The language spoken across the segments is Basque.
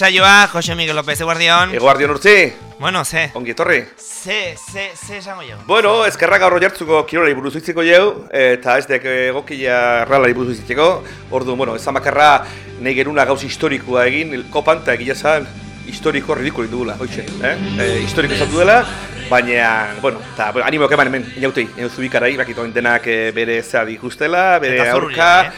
Saioa, Jose Miguel López, eguardion. Eguardion urtzi, Bueno, ze, ongi etorri. ze, ze, ze esango jo. Bueno, eskerra gaur jartzuko kirolari buruz hitziko jau, eta ez dek egokia ralari buruz hitziko. Ordu, bueno, ezan bakarra nahi geruna gauz historikoa egin, kopan, eta egia zan, historiko ridikulo indugula, hoitxe, eh? E, historiko esatu dela, baina, bueno, eta bueno, animoak eman hemen, inautei, inauzu ikarai, bakito denak eh, bere zea ikustela, bere Eta aurka, zurruria,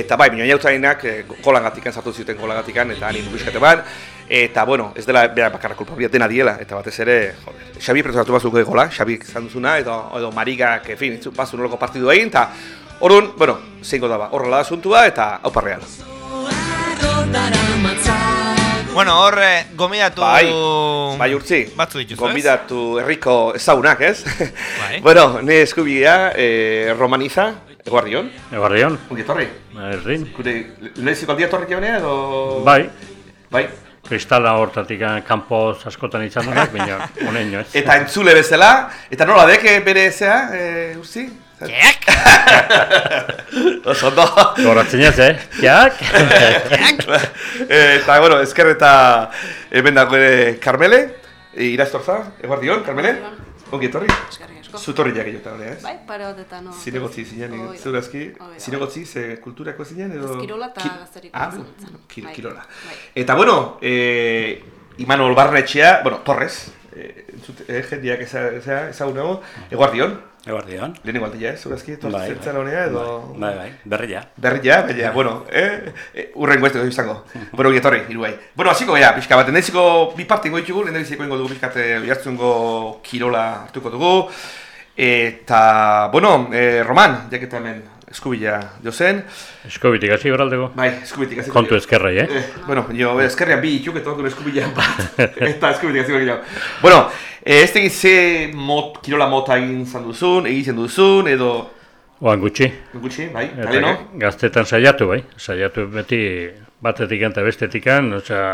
eta bai, baina inautainak eh, kolangatikan sartu zuten kolangatikan, eta animo bizkate ban, eta bueno, ez dela bera bakarra kulpabilia dena diela, eta batez ere, joder, Xabi pretuzatu bazuko gola, Xabi izan duzuna, edo, edo Marigak, en fin, bazu nolako partidu egin, eta Orduan, bueno, zeingo daba, horrela da asuntua eta auparrean. Bueno, hor, eh, gomidatu... Bai, bai urtzi, Batzu dituzu, ez? Gonbidatu herriko ezagunak, ez? Bai. bueno, ne eskubia, eh, romaniza, eguardion, Eguardion, ongi etorri. errin. Gure, lehiziko aldia torrik ebonea edo... Bai, Bai. kristala hortatik eh, kanpo askotan izan dunak, baina honen ez. Eta entzule bezala, eta nola deke bere zea, e, urzi? Keak! Oso ondo. Goratzen ez, eh? Jak? eta, bueno, esker eta hemen dago ere Carmele, e, iraztorza, eguardion, Carmele? Ongi etorri? Eskerrik asko. Zutorri jak jota hori, ez? Bai, pare bat eta no. Zinegotzi zinen, zeurazki, zinegotzi, ze kulturako zinen edo... Ez kirola eta gazteriko Ah, Bai. kirola. Bai. Eta, bueno, eh, Imanol Barnetxea, bueno, Torres, eh, entzut- eh, jendeak eza- eza- ezagunago, eguardion, Eguardion. lehenengo aldia, ez, zeurazki, Torres Bai, zertzara honea, edo... Bai, bai, berria. Berria, baina, bueno, eh, eh, urrengo ez dugu izango. bueno, ongi etorri, iruai. Bueno, hasiko gea, pixka bat, endeziko bi parte ingo ditugu, endeziko ingo dugu pixkat jartzungo kirola hartuko dugu. Eta, bueno, eh, Roman, jaketa hemen eskubila jozen. Eskobitik hasi beraldeko. Bai, eskubitik hasiko Kontu dira. ezkerrei, eh? Eh, bueno, jo, eskerrian bi ituk eta okun eskubila bat. eta eskubitik hasiko gila. Bueno, eh, ez tegin ze mot, kirola mota egin zan duzun, egiten duzun, edo... Oan gutxi. Gutxi, bai, Eta taleno? gaztetan saiatu, bai? Saiatu beti batetik eta bestetikan, osea,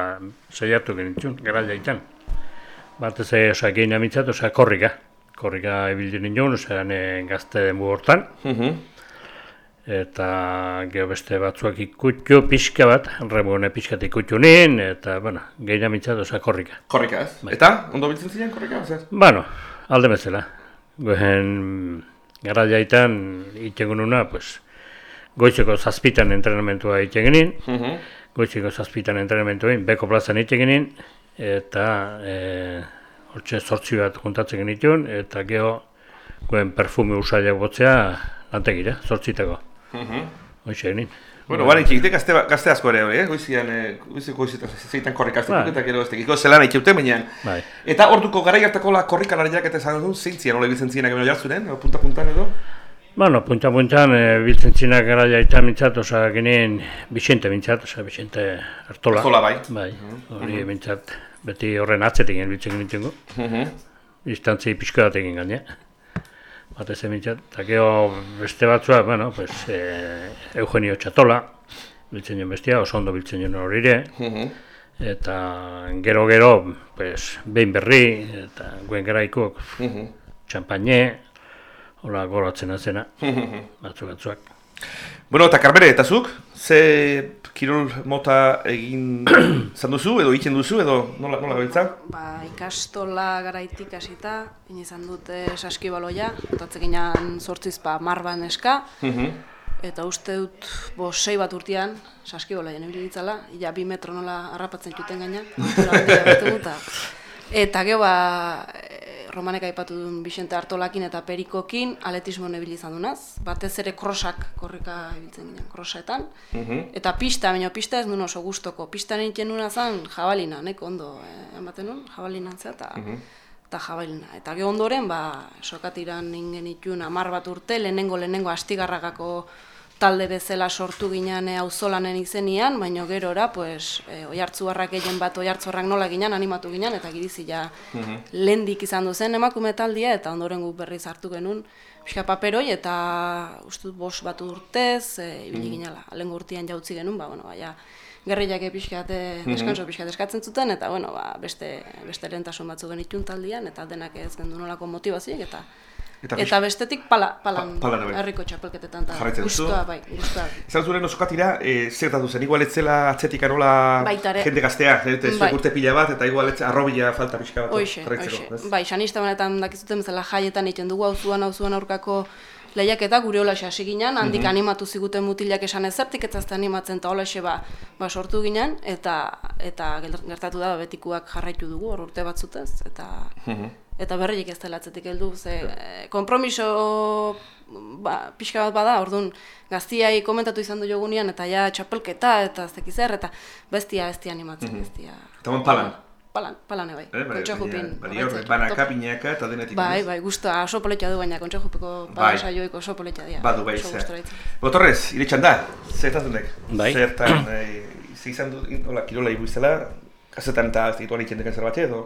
saiatu genitzun, gara jaitan. Batez ere, osea, gehin amitzat, osea, korrika. Korrika ibildu nindun, osea, ne gazte demu hortan. Mhm. Eta gero beste batzuak ikutxu pixka bat, remune pixkat ikutxu nien, eta, bueno, gehin amitzat, osea, korrika. Korrika, ez? Bai. Eta, ondo biltzen ziren korrika, zer? Bueno, alde bezala. Gohen gara jaitan itegununa, pues, goizeko zazpitan entrenamentua itegenin, Mhm. goizeko zazpitan entrenamentua beko plazan itegenin, eta e, hortxe sortzi bat juntatzen genituen, eta gero gohen perfume usaiak botzea lantegira, sortzitako. Mhm. Hoxe egin. Bueno, bale, itxikite gazte, gazte asko ere, eh? Goizian, eh, goizeko goizetan zeitan korrika azte, Bai. eta gero ez tekiko zelan itxeute, baina... Bai. Eta orduko gara hartako la korrika larriak eta esan duzun, zeintzien, nola ibiltzen zienak ebeno jartzunen, punta-puntan edo? Bueno, punta-puntan, e, biltzen zinak gara jaitan mintzat, oza, genien Vicente mintzat, oza, Vicente Artola. Artola, bai. Bai, hori mintzat, beti horren atzetik biltzen genitzengo. Mhm. Distantzi pixka bat egin gaine. Batez emintzat, eta gero beste batzua, bueno, pues, e, Eugenio Txatola, biltzen joan bestia, oso ondo biltzen joan hori ere, Mhm. eta gero-gero, pues, behin berri, eta guen garaikok, Mhm. txampaine, hola goratzen azena, batzuk batzuak. Bueno, eta Carmele, eta zuk, ze kirol mota egin zan duzu, edo egiten duzu, edo nola, nola gabiltza? Ba, ikastola garaitik hasita, egin izan dute saskibaloia, otatzen ginen sortziz ba, marban eska, Mhm. Eta uste dut, bo, sei bat urtean, saskibolaien ibili ditzala, ja bi metro nola harrapatzen juten gaina, eta, gero ba, Romanek aipatu duen Bixente Artolakin eta Perikokin atletismo ibili izan dunaz, batez ere krosak korrika ibiltzen ginen, krosetan, eta pista, baina pista ez nuen oso gustoko, pista nintzen nuna zen jabalina, neko ondo eh, ematen nuen, jabalina zea, eta eta jabalina. Eta ge ondoren, ba, sokatiran ingen itun amar bat urte, lehenengo lehenengo astigarragako talde bezala sortu ginen e, auzolanen izenian, baino gerora, pues, e, oiartzuarrak egin bat oiartzorrak nola ginen, animatu ginen, eta girizi ja lehendik izan duzen emakume taldia, eta ondoren gu berriz hartu genuen, pixka paperoi, eta uste dut bost bat urtez, e, ibili ginela, lehen urtean jautzi genuen, ba, bueno, baina, gerriak pixkat, e, deskanso pixkat eskatzen zuten, eta bueno, ba, beste, beste lehentasun batzu genitun taldian, eta denak ez gendu nolako motivazioek, eta Eta Eta, bestetik pala, palan, Pa- palan, bai. herriko txapelketetan, eta duzu? guztua, bai, guztua. Izan zuen osokatira, e, zer datu zen, igual etzela atzetik anola Baita ere. jende gaztea, ez Bai. urte pila bat, eta igual etze arrobila falta pixka bat hoxe. ez? Bai, sanista honetan dakizuten bezala jaietan egiten dugu auzuan auzuan aurkako lehiaketa gure hola hasi ginen, handik Mhm. animatu ziguten mutilak esan ezertik eta ezta animatzen eta holaxe ba, ba sortu ginen eta eta gertatu da betikuak jarraitu dugu hor urte batzutez eta Mhm. eta berriek ez dela atzetik heldu ze eh, konpromiso ba, pixka bat bada, orduan gaztiai komentatu izan du jogunean eta ja txapelketa eta ez zer eta bestia bestia animatzen, bestia. Eta palan. Palan, palan bai. Eh, bai, hor, horretzen, banaka, pinaka eta denetik. Bai, bai, guztua oso poletia du baina kontxajupeko Bai. palan saioiko oso poletia dira. Badu bai, zer. Botorrez, iretxan da, zertan dek? Bai. Zertan, e, ze izan du, hola, kirola ibuizela, kasetan eta ez ditu aritzen deken zerbait edo?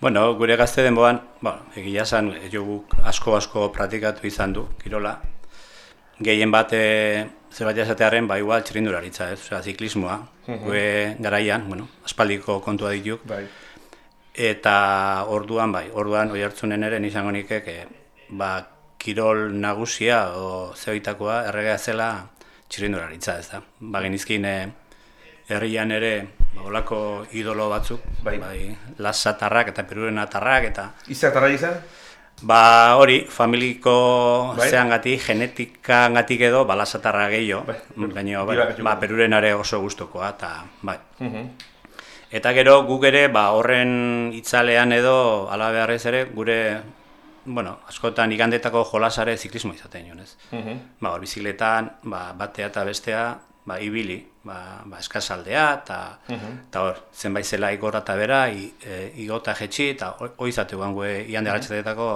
Bueno, gure gazte denboan, bueno, egia esan, jo guk asko asko praktikatu izan du, kirola. Gehien bat, e, zerbait esatearen, ba, igual txirindularitza, ez? Osea, ziklismoa. Gure garaian, bueno, aspaldiko kontua dituk. Bai. Eta orduan, bai, orduan oi hartzunen ere izango nikek, e, ba, kirol nagusia o zeoitakoa erregea zela txirindularitza, ez da. Ba, genizkin e, herrian ere, ba, olako idolo batzuk, Bai. lasatarrak eta peruren atarrak, eta Izartarra izan? Ba, hori, familiko Bai. zeangatik, genetikangatik edo, ba, lasatarra gehiago, Bai. baina, bai, ba, peruren are oso gustokoa, eta, bai. Mhm. Eta gero guk ere, ba, horren itzalean edo, ala beharrez ere, gure, bueno, askotan igandetako jolasare ziklismo izaten joan, ez? Mhm. Ba, hor bizikletan, ba, batea eta bestea, ba, ibili, ba, ba eskasaldea, eta eta hor, zenbait zela igora eta bera, i, e, igota jetxi, eta hoi izate guan gue iande garatxetetako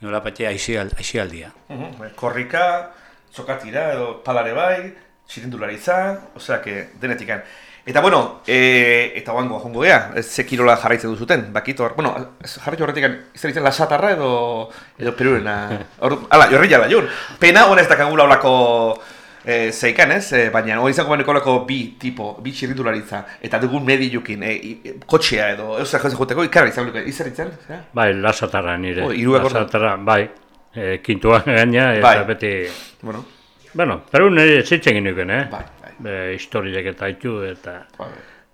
nola patea aixialdia. Mhm. Bai, Korrika, sokatira edo palare bai, txirindularitza, osea, que denetikan. Eta bueno, e, eta guango jongo gea, ze kirola jarraitzen duzuten, bakito, bueno, jarraitu horretik, izan ditzen lasatarra edo, edo perurena, hor, ala, jorri jala jun. Pena, hona ez dakagula olako e, zeikan, ez? E, baina hori izango olako bi tipo, bi txirindularitza, eta dugun mediukin, e, i- kotxea edo, eusak jose joteko, ikarra izan luke, izan? Bai, lasatarra nire. Ordu. Lasatarra, bai. E, kintuan gaina, eta Bai. beti... Bueno, Bueno, Peru nire zitzen ginuken, eh? Bai, bai. Be, historiak eta haitu, eta bai,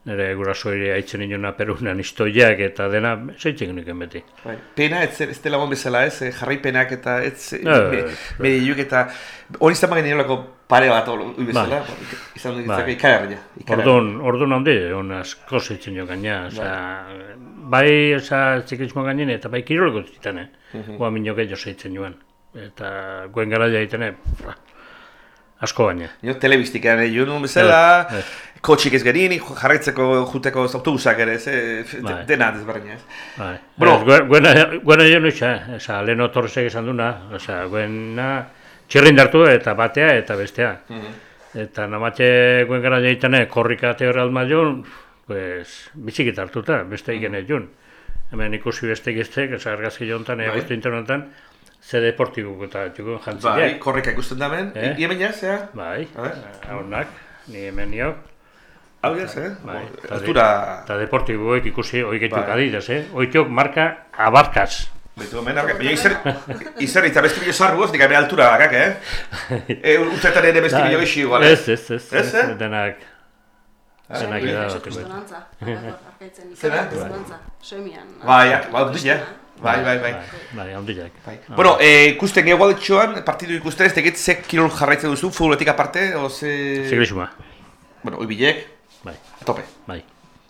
nire gurasoire haitzen inona Perunan historiak eta dena zitzen ginuken beti. Bai. Pena ez, ez dela bon bezala ez, eh, jarraipenak eta ez, eh, Eh, me- mediuk eta hori izan bagen pare bat hori bezala, Bai. ba, izan dut Bai. ditzake ikararria. Orduan, orduan handi, on asko zitzen jo gaina, osea, bai, osea, ziklismo gainen eta bai kiroleko zitzen, eh? Mhm. Goa minio gehiago zitzen joan. Eta guen gara jaiten, eh, asko gaina. Jo telebistikan egin nuen bezala, Eh, eh. kotxik ez gerin, jarraitzeko juteko autobusak ere, ez, eh, Bai. dena desberdina ez. Bai. Bueno. Guena, guena jo nuitza, esa, Leno Torresek esan duna, osea, guena txirrin dartu eta batea eta bestea. Eta namatxe guen gara jaitane, korrika teore almaion, pues, bizikit hartuta, beste igen ez jun. Hemen ikusi beste giztek, esa argazki jontan, Bai. egostu internetan, ze deportibuk eta Bai, jantzileak. korrika ikusten da ben, Eh? eh? iemen zea? Bai, haunak, ni hemen niok. Hau jaz, eh? Bai, eta Altura, Eta deportiboek ikusi oiketuk Bai. adidaz, eh? Oitok marka abarkaz. Betu hemen, arga, baina izer, izer eta beste bilo sarruaz, dik hemen altura bakak, eh? e, urtetan ere beste bilo isi igual, eh? Ez, ez, ez, Ez, denak. Zenak Semian, da, esatu bateko. zonantza. Arkaitzen Zena? zonantza. Semian. Bai, bai, ja. Bai, bai, bai. Bai, handiak. Bai. Bueno, eh, ikusten gehualdetxoan, partidu ikusten, ez tegit ze kirol jarraitzen duzu, futboletik aparte, o ze... Ziklismoa. Bueno, oibilek, Bai, a tope. bai,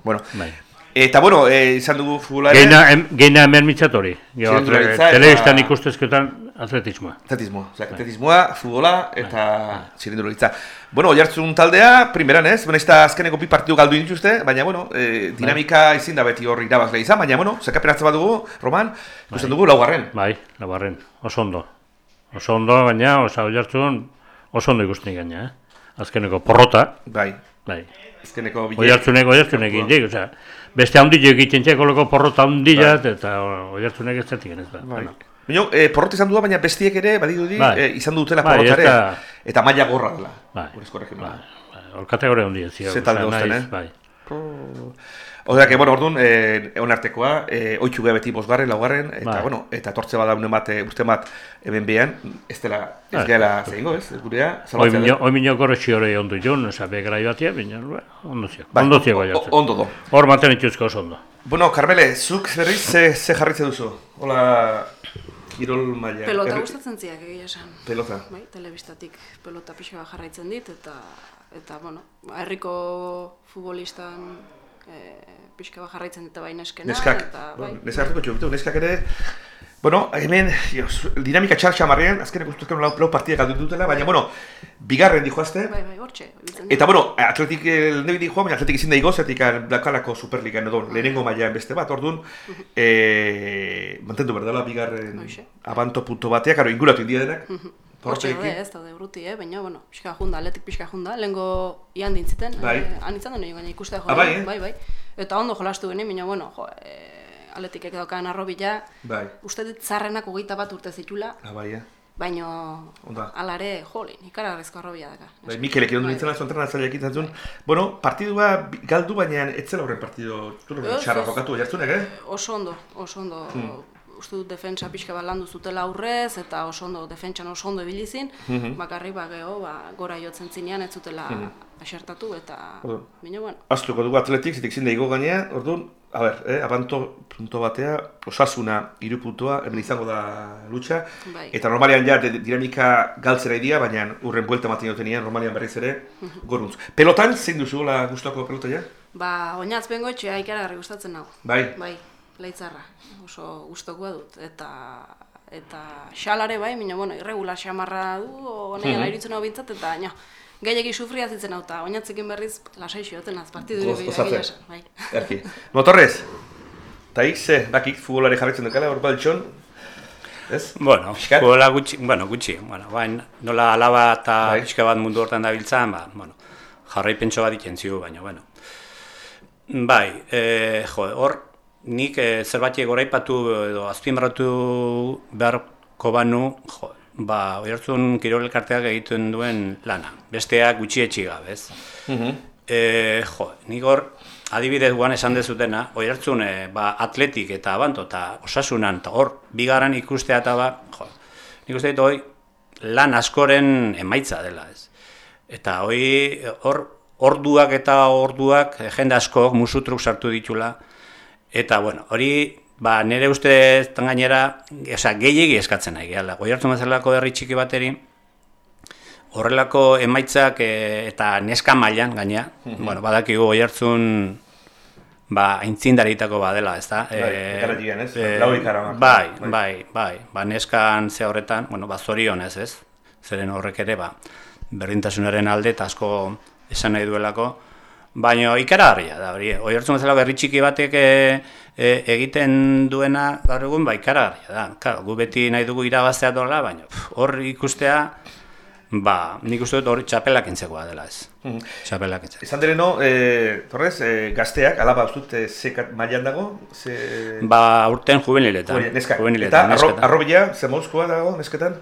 Bueno, bai. Eta bueno, eh, izan dugu futbola ere, Geina, em, geina hemen Txirrindularitza eta- telebistan ikustezketan atletismoa. atletismoa, osea, atletismoa, futbola eta txirindularitza. Bueno, oihartzun taldea, primeran ez, bueno, ez azkeneko bi partidu galdu dituzte, baina, bueno, eh, dinamika ezin da beti hor irabazlea izan, baina, bueno, zekapen hartzen badugu, Roman, ikusten dugu laugarren. Bai, labarren, oso ondo. Oso ondo, baina, osa oiartzun, oso ondo ikusten gaina, eh? Azkeneko porrota, Bai, bai. Azkeneko bilek. Oiartzunek, oiartzunek egin osea, beste handio egiten txekoloko porrota handia, eta oiartzunek ez zatik ez da. Bai. Bino, eh, porrot izan du baina bestiek ere, badirudi, Bai. eh, izan dutela Bai, porrotare, ez da- eta maila gorra dela. Bai. Urrezko regionala. bai, hor kategoria handia zio. Ze talde osea, Bai. Osea, que, bueno, orduan, eh, egon artekoa, eh, oitxu geha beti bosgarren, laugarren, eta, Bai. bueno, eta tortze bada unen bat, eh, urte bat, hemen behan, ez dela, ez Bai. gehala zeingo, ez, gurea, Oi salbatzea minio, da. oi minio gorretxi hori ondo joan, oza, begarai batia, baina, bueno, ondo zio. Bai, Ondo gai o- Ondo do. Hor maten ituzko oso ondo. Bueno, Carmele, zuk berriz ze, ze jarritze duzu? Hola, kirol maila. Pelota gustatzen ziak egia esan. Pelota. Bai, telebistatik pelota pixka jarraitzen dit eta eta bueno, herriko futbolistan eh, pixka bat jarraitzen dit bai neskena Neskak, eta bai. bueno, neskak hartuko txubitu, neskak ere, bueno, hemen, jo, dinamika txartxa marrean, azkenek ustuzken lau, lau partida galdu dutela, baina, bueno, bigarren dijoazte, Bai, bai, hortxe. Eta bueno, atletik el nebi dijoa, baina atletik ezin da igo, zetik dakalako superligan edo lehenengo mailan beste bat, orduan, e, mantendu berdala bigarren abanto punto batea, karo, inguratu india denak. Hortxe daude, ez daude urruti, eh? baina, bueno, pixka junda, atletik pixka junda, lehengo ian dintziten, Bai. eh, han izan duen gaina ikustea Ah, bai, eh? bai, bai. Eta ondo jolastu geni, baina, bueno, jo, eh, atletikek daukan arrobila, Bai, uste dut zarrenak hogeita bat urte zitula, ah, bai, eh. baina Onda. alare, jolin, ikararrezko arrobila daka. Bai, Mikelek egon nintzen zu entrenatzaileak izatzen. Bueno, partidua galdu baina ez zela horren partido, txarra jokatu jartzunek, eh? Oso ondo, oso ondo. Hmm. Uste dut defentsa pixka bat landu zutela aurrez, eta oso ondo, defentsan oso ondo ibili zin, Hmm. bakarrik ba, geho, ba, gora jotzen zinean ez zutela asertatu, eta, baina, bueno, Aztuko dugu atletik, zetik zin da igo gainean, orduan, a ber, eh, abanto punto batea, osasuna iru puntua, hemen izango da lutxa, Bai. eta normalian ja de- dinamika galtzera idia, baina urren buelta maten jotenean, normalian berriz ere, goruntz. Pelotan, zein duzu la gustoko pelota ja? ba, oinatz bengo etxea ikaragarri gustatzen nau. Bai. Bai, leitzarra, oso gustokoa dut, eta eta xalare bai, baina, bueno, irregular xamarra du, honean Mhm. iruditzen hau bintzat, eta, no, gehiagi sufria zitzen hau, eta oinatzekin berriz lasai xioten az, partidu esan, bai. Erki. Motorrez, eta ik, ze, bakik futbolari jarraitzen dukala, hor baltxon, ez? Bueno, Pixkat? futbola gutxi, bueno, gutxi, bueno, bain, nola alaba eta Bai. pixka bat mundu hortan dabiltzan, ba, bueno, jarraipentso bat iken ziu, baina, bueno. Bai, e, jo, hor, nik e, zerbait goraipatu edo azpimarratu beharko banu, jo, ba, oihartzun kirol elkarteak egiten duen lana, besteak gutxi etxi gabe, ez? E, jo, nik hor, adibidez guan esan dezutena, oihartzun e, ba, atletik eta abanto eta osasunan, eta hor, bigarren ikustea eta ba, jo, nik uste hoi, lan askoren emaitza dela, ez? Eta hoi, hor, orduak eta orduak, jende asko musutruk sartu ditula, eta, bueno, hori, ba, nire uste gainera, osea, gehiegi eskatzen nahi gehala. Goi hartu mazalako herri txiki bateri, horrelako emaitzak e, eta neska mailan gaina, bueno, badakigu goi hartzun, ba, aintzindaritako badela, ez da? Bai, ekaratian, ez? Lau ikaramak. bai, Bai. bai, bai, ba, neskan ze horretan, bueno, ba, zorionez, ez? Zeren horrek ere, ba, berdintasunaren alde eta asko esan nahi duelako, baina ikaragarria da, hori, hori hartzen bezala berri txiki batek e, e, egiten duena gaur egun, ba, ikaragarria da. Claro, gu beti nahi dugu irabaztea dola, baina hor ikustea, ba, nik uste dut hori txapelak entzekoa dela ez. Txapelak entzekoa. Esan direno, e, torrez, e, gazteak, alaba ustut, e, ze kat- mailan dago, ze... Ba, urten juveniletan. Juveniletan, Eta arro, arrobila, ze mouzkoa dago, nesketan?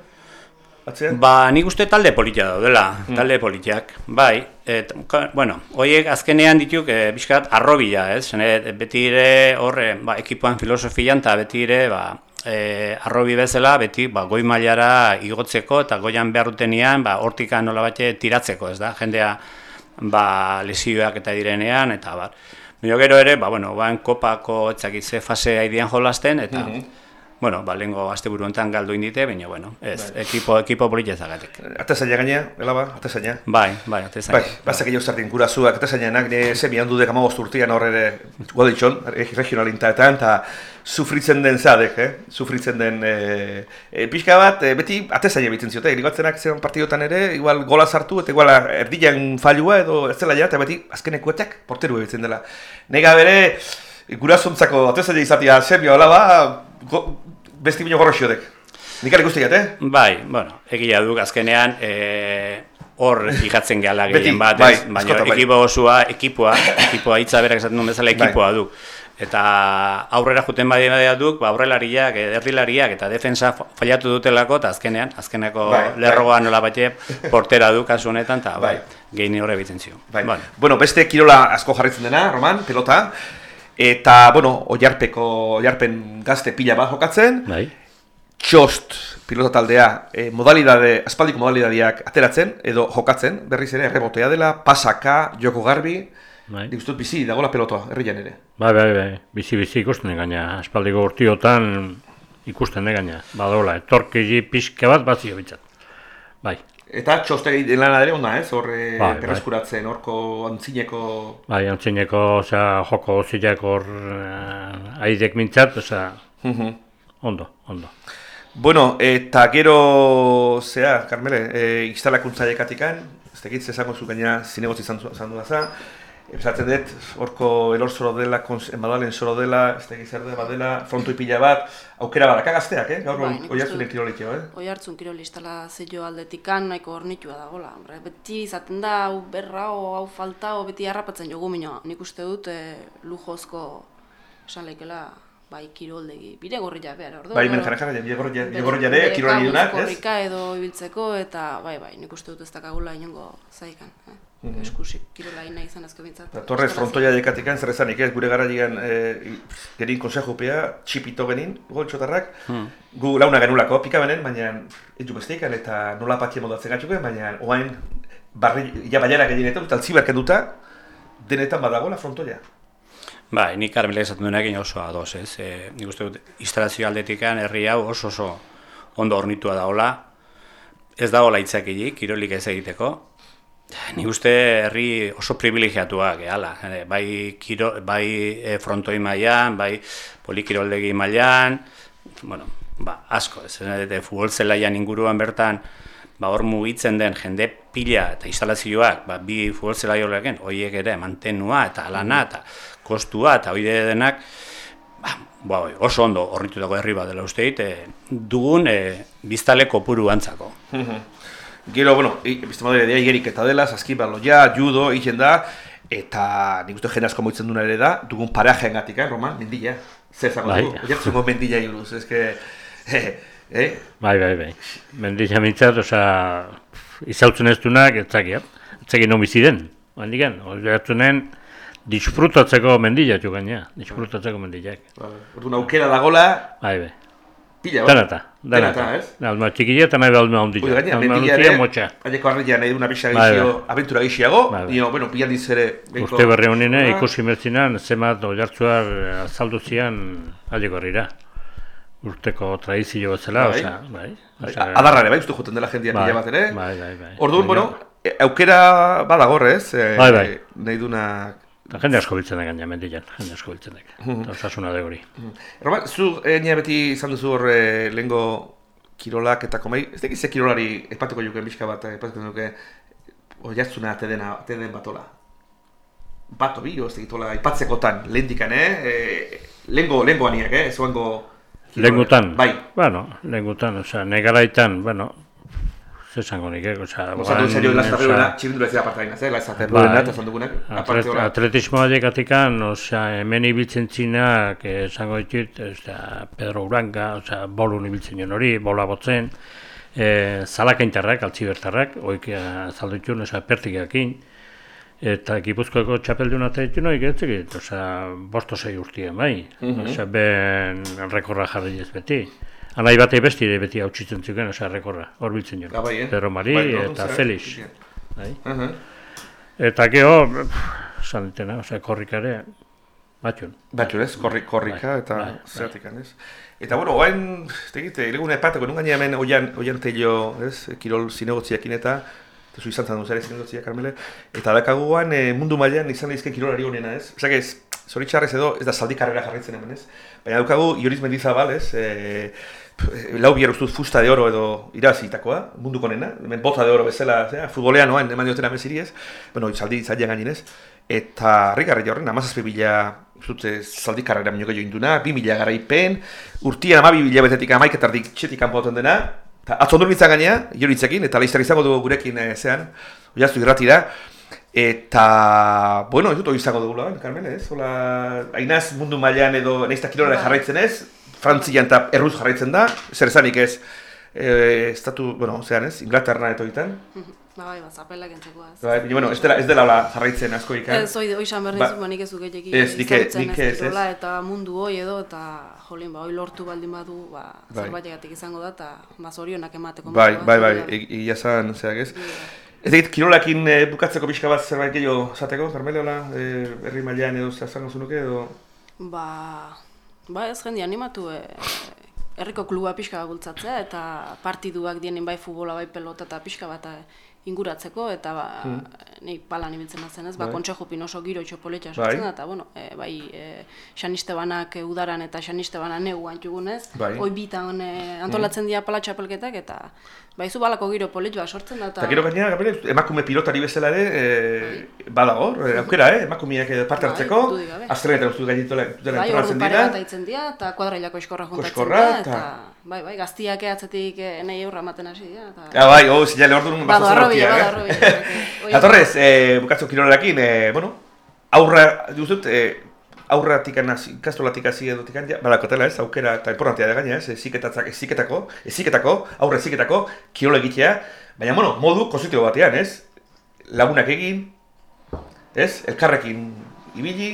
Atzean? Ba, nik uste talde politia daudela, talde politiak, bai, et, bueno, horiek azkenean dituk e, bizkat arrobila, ez? Zene, beti ere horre, ba, ekipoan filosofian eta beti ere, ba, e, arrobi bezala, beti ba, goi mailara igotzeko eta goian behar dutenean, ba, hortika nola bate tiratzeko, ez da? Jendea ba, lesioak eta direnean, eta bar. Baina gero ere, ba, bueno, bain kopako etzakit ze fase haidian jolasten, eta, bueno, ba, lehenko asteburu honetan galdu indite, baina, bueno, ez, ekipo, ekipo politezagatik. Atezaina gaina, elaba, atezaina. Bai, bai, atezain. Bai, bazak egin zertin gurazuak, atezainak, ne ze bihan dudek amabost urtean horre ere, guaditxon, regionalintaetan, eta sufritzen den zadek, eh? sufritzen den e, e, pixka bat, e, beti atezaina bitzen ziote, iribatzenak zean partidotan ere, igual gola sartu, eta igual erdilan falua edo ez zela ja, eta beti azkenekuetek porteru ebitzen dela. Nega bere, gurasontzako atezaina izatea serbio hola ba, go, besti bino gorroxiodek. Nik ere guztiak, eh? Bai, bueno, egia duk azkenean, e, hor fijatzen gehala gehien bat, bai, ez? baina bai. ekipo osoa, ekipoa, ekipoa hitza berak esaten duen bezala ekipoa du. Eta aurrera juten badia badia duk, ba, aurrelariak, erdilariak eta defensa fa- fallatu dutelako, eta azkenean, azkeneko Bai, lerroa nola batxe portera du kasu honetan, eta bai, Bai. gehin horre bitzen zio. Bai. Bueno, Bueno, beste kirola asko jarritzen dena, Roman, pelota. Eta, bueno, oiarpeko, oiarpen gazte pila bat jokatzen. Bai, Txost, pilota taldea, e, modalidade, aspaldiko modalidadeak ateratzen, edo jokatzen, berriz ere, errebotea dela, pasaka, joko garbi, bai. nik uste dut bizi, dagoela pelotoa, herrian ere. Bai, bai, bai, bizi-bizi ikusten gaina, aspaldiko urtiotan ikusten gaina, badola, etorkegi pixka bat bazio bitzat. Bai, Eta txostegi lana ere ona, ez? Hor e, Bai, bai. berreskuratzen, horko antzineko... bai, antzineko, osea, joko zilak hor uh, aidek mintzat, osea, Mhm. ondo, ondo. Bueno, eta gero, zea, Carmele, e, instalakuntza ekatikan, ez tekit, zezango zu gaina zinegotzi izan daza, esatzen dut, horko elor zoro dela, enbadalen zoro dela, ez tekit zer da, badela, frontoi pila bat, aukera badaka gazteak, eh? Gaur Bai, uste dut- kirolikio, eh? Oi hartzun kirolistala zeio aldetikan nahiko hornitua dagoela. Hombre, beti izaten da, hau berra, o, hau falta, o beti harrapatzen jogu minua. Nik uste dut e, lujozko esan leikela bai kiroldegi, bire gorria behar, ordu. Bai, men jara jara, jegorri jare, kirolari dunak, ez? Korrika edo ibiltzeko eta bai, bai, nik uste dut ez dakagula inongo zaikan. Eh? Eskusik kirola nahi izan ezko bintzat. Eta Torres frontoia dekatikan, zer esanik ez, gure gara digan, e, gerin konsejupea, txipito genin, goltxotarrak, gu launa genulako, pika benen, baina ez du besteikan, eta nola patia modatzen gatzuken, baina oain, barri, ja baiara gehienetan, eta altziberken duta, denetan badagoela frontoia. Bai, nik Carmele esaten duenekin oso ados, ez? E, nik uste dut instalazio aldetikan herri hau oso oso ondo hornitua daola. Ez dagoela itzakilik, kirolik ez egiteko. Nik uste herri oso privilegiatuak, gehala. E, bai, kiro, bai e, frontoi mailan, bai polikiroldegi mailan, bueno, ba, asko, ez? Eta futbol zelaian inguruan bertan, ba, hor mugitzen den jende pila eta instalazioak, ba, bi futbol zelai horrekin, horiek ere mantenua eta lana eta kostua eta hori denak, ba, ba, oso ondo horritutako herri bat dela uste dit, e, dugun e, biztale kopuru antzako. Gero, bueno, epistemologia dira igerik eta dela, saski baloia, judo, egiten da, eta nik uste jende asko moitzen duna ere da, dugun parajean gatik, eh, Roman, mendila. Zer zango Bai. dugu, oiartzungo mendila iruz, ez que, eh, eh, Bai, bai, bai. Mendizia mintzat, osea, izautzen ez dunak, ez zakiat. Ez zakit non bizi den. Handikan, oiartzunen, disfrutatzeko mendila gaina, disfrutatzeko mendilak. orduan aukera dagola, Bai, bai. pila bat. Danata, danata. Denata, ez? Alma txikila eta nahi balduna ondila. Oiga, gaina, ondila ere, motxa. haineko harrian nahi duna bisa Bai, gizio, abentura giziago, Bai, bai. dio, bueno, pila diz ere... behinko- Urte berri honine Ah, ikusi mertzinan, zemat oiartzuar azaldu zian aldeko herrira. Urteko tradizio bezala, Bai. osea, bai. bai, osea, Adarra ere, bai, uste joten dela jendia bai, pila bat ere. Bai, bai, bai. Orduan, bueno, e, aukera badagor, ez? Eh, Bai, bai. Nahi duna... Eta jende asko biltzen da gaina mendilan, jende asko biltzen da. Eta osasuna de hori. Roman, zu enia beti izan duzu hor eh, lehengo kirolak eta komei, ez dakiz ze kirolari epatuko juke pixka bat, epatuko nuke oiartzuna ate dena, ate den batola. Bato bi, ez dakitola, aipatzekotan, lehendikan, eh? eh lehengo, lehengo aniak, eh? Ez oango... Lengutan, Bai. bueno, lengutan, osea, negaraitan, bueno, ze esango nik, eh? osea, Osatu zailo lazarreuna, osea, txibindura ez da apartaina, eh? Lazarreuna Bai. eta dugunak. Aparte hola. atletismo adiekatikan, osea, hemen ibiltzen txinak, eh, esango ditut, osea, Pedro Uranga, osea, bolun ibiltzen jon hori, bola botzen, eh, zalakaintarrak, altzibertarrak, oik eh, azaldu ditun, osea, pertikakin, eta Gipuzkoako txapelduna eta ditu noik ez zekit, osea, bosto sei urtien, bai, osea, ben rekorra jarri ez beti. Anai batei besti ere beti hautsitzen zuken, osea, rekorra, hor biltzen jon. Ah, bai, eh? Pedro Mari Bai, eta zer, Felix. txikian. Bai. Aha. Eta gero, pff, esan ditena, osea, korrikare, batxun. Batxun ez, korri, korrika Bai, eta bai, bai. zeratik ez. Eta bueno, oain, tegite, legun epateko, nun gaina hemen oian, oian teio, ez, kirol zinegotziakin eta, eta zu izan zan zare zinegotziak, Carmele, eta dakaguan e, mundu mailan izan daizke kirolari honena, ez? Osea, ez, zoritxarrez edo, ez da zaldi karrera jarraitzen hemen, ez? Baina daukagu, Ioriz Mendizabal, ez, e, lau bihar ustuz fusta de oro edo irazitakoa, munduko nena, hemen bota de oro bezala, zera, futbolean noan, eman diotena mesiri ez, bueno, zaldi zailan gainin ez, eta harri garri horren, amazazpe bila, zute zaldi karrera minio gehiago induna, bi mila garaipen, urtian ama bi bila betetik amaiketardik txetik kanpoaten dena, eta atzo nintzen gainea, Ioritzekin, eta laiztar izango dugu gurekin eh, zean, oiaztu irratira, eta, bueno, ez dut hori izango dugula, Carmele, ez? Hola, ainaz mundu mailan edo nahizta kilorare Bai. jarraitzen ez, Frantzian eta erruz jarraitzen da, zer esanik ez, e, estatu, bueno, zean ez, Inglaterra eta horietan. Ba, bai, ba, zapelak entzekoa ez. Bai, baina, bueno, ez dela, ez dela hola jarraitzen asko ikan. Ez, oi, oi san Ba- ba, nik ez duk gehiagi Ez, nik e- nik ez, ez. kirola eta mundu hoi edo, eta jolin, ba, hoi lortu baldin badu, ba, Bai. zerbait izango da, eta ba, zorionak emateko. Bai, bai, bai, eg- egia zan, zeak ez. Ez egit, kirolakin e, bukatzeko pixka bat zerbait gehiago zateko, Carmele, hola, e, herri mailan edo zazango zunuke, edo... Ba, ba ez jende animatu e, herriko kluba pixka bat bultzatzea eta partiduak dienin bai futbola bai pelota eta pixka bat eh, inguratzeko eta ba, nik palan ibiltzen nazen ez, ba, Hmm. Bai. kontxejo pinoso giro txopoletxa Bai. sortzen da, eta bueno, e, bai e, Xanistebanak e, udaran eta Xanistebanak negu antxugunez, Bai. Hmm. hoi bitan e, antolatzen dira pala txapelketak eta bai zu balako giro polit bat sortzen da, Eta gero gainera, Gabriel, emakume pilotari bezala ere, e, badago, e, aukera, eh? emakumeak eh, parte Bai, hartzeko, gabe. astrenetan uste gainitela dela Bai, ordu entonatzen pare dira. bat aitzen dira, eta kuadrailako eskorra juntatzen Koskorra, dira, eta- bai, bai, gaztiak eh, nahi eurra ematen hasi dira, eta... Ja, bai, oh, zinale ordu nun Bado, bazo arrobila, zerratia, bado, eh? oie. Jatorrez, eh, bukatzo kirolarekin, eh, bueno, aurra, duzut, eh, aurratik hasi, ikastolatik hasi edo tikan, ja, badakotela ez, aukera eta importantea da gaina ez, eziketatzak, eziketako, eziketako, aurre eziketako, kirola egitea, baina, bueno, modu konstituo batean, ez, lagunak egin, ez, elkarrekin ibili,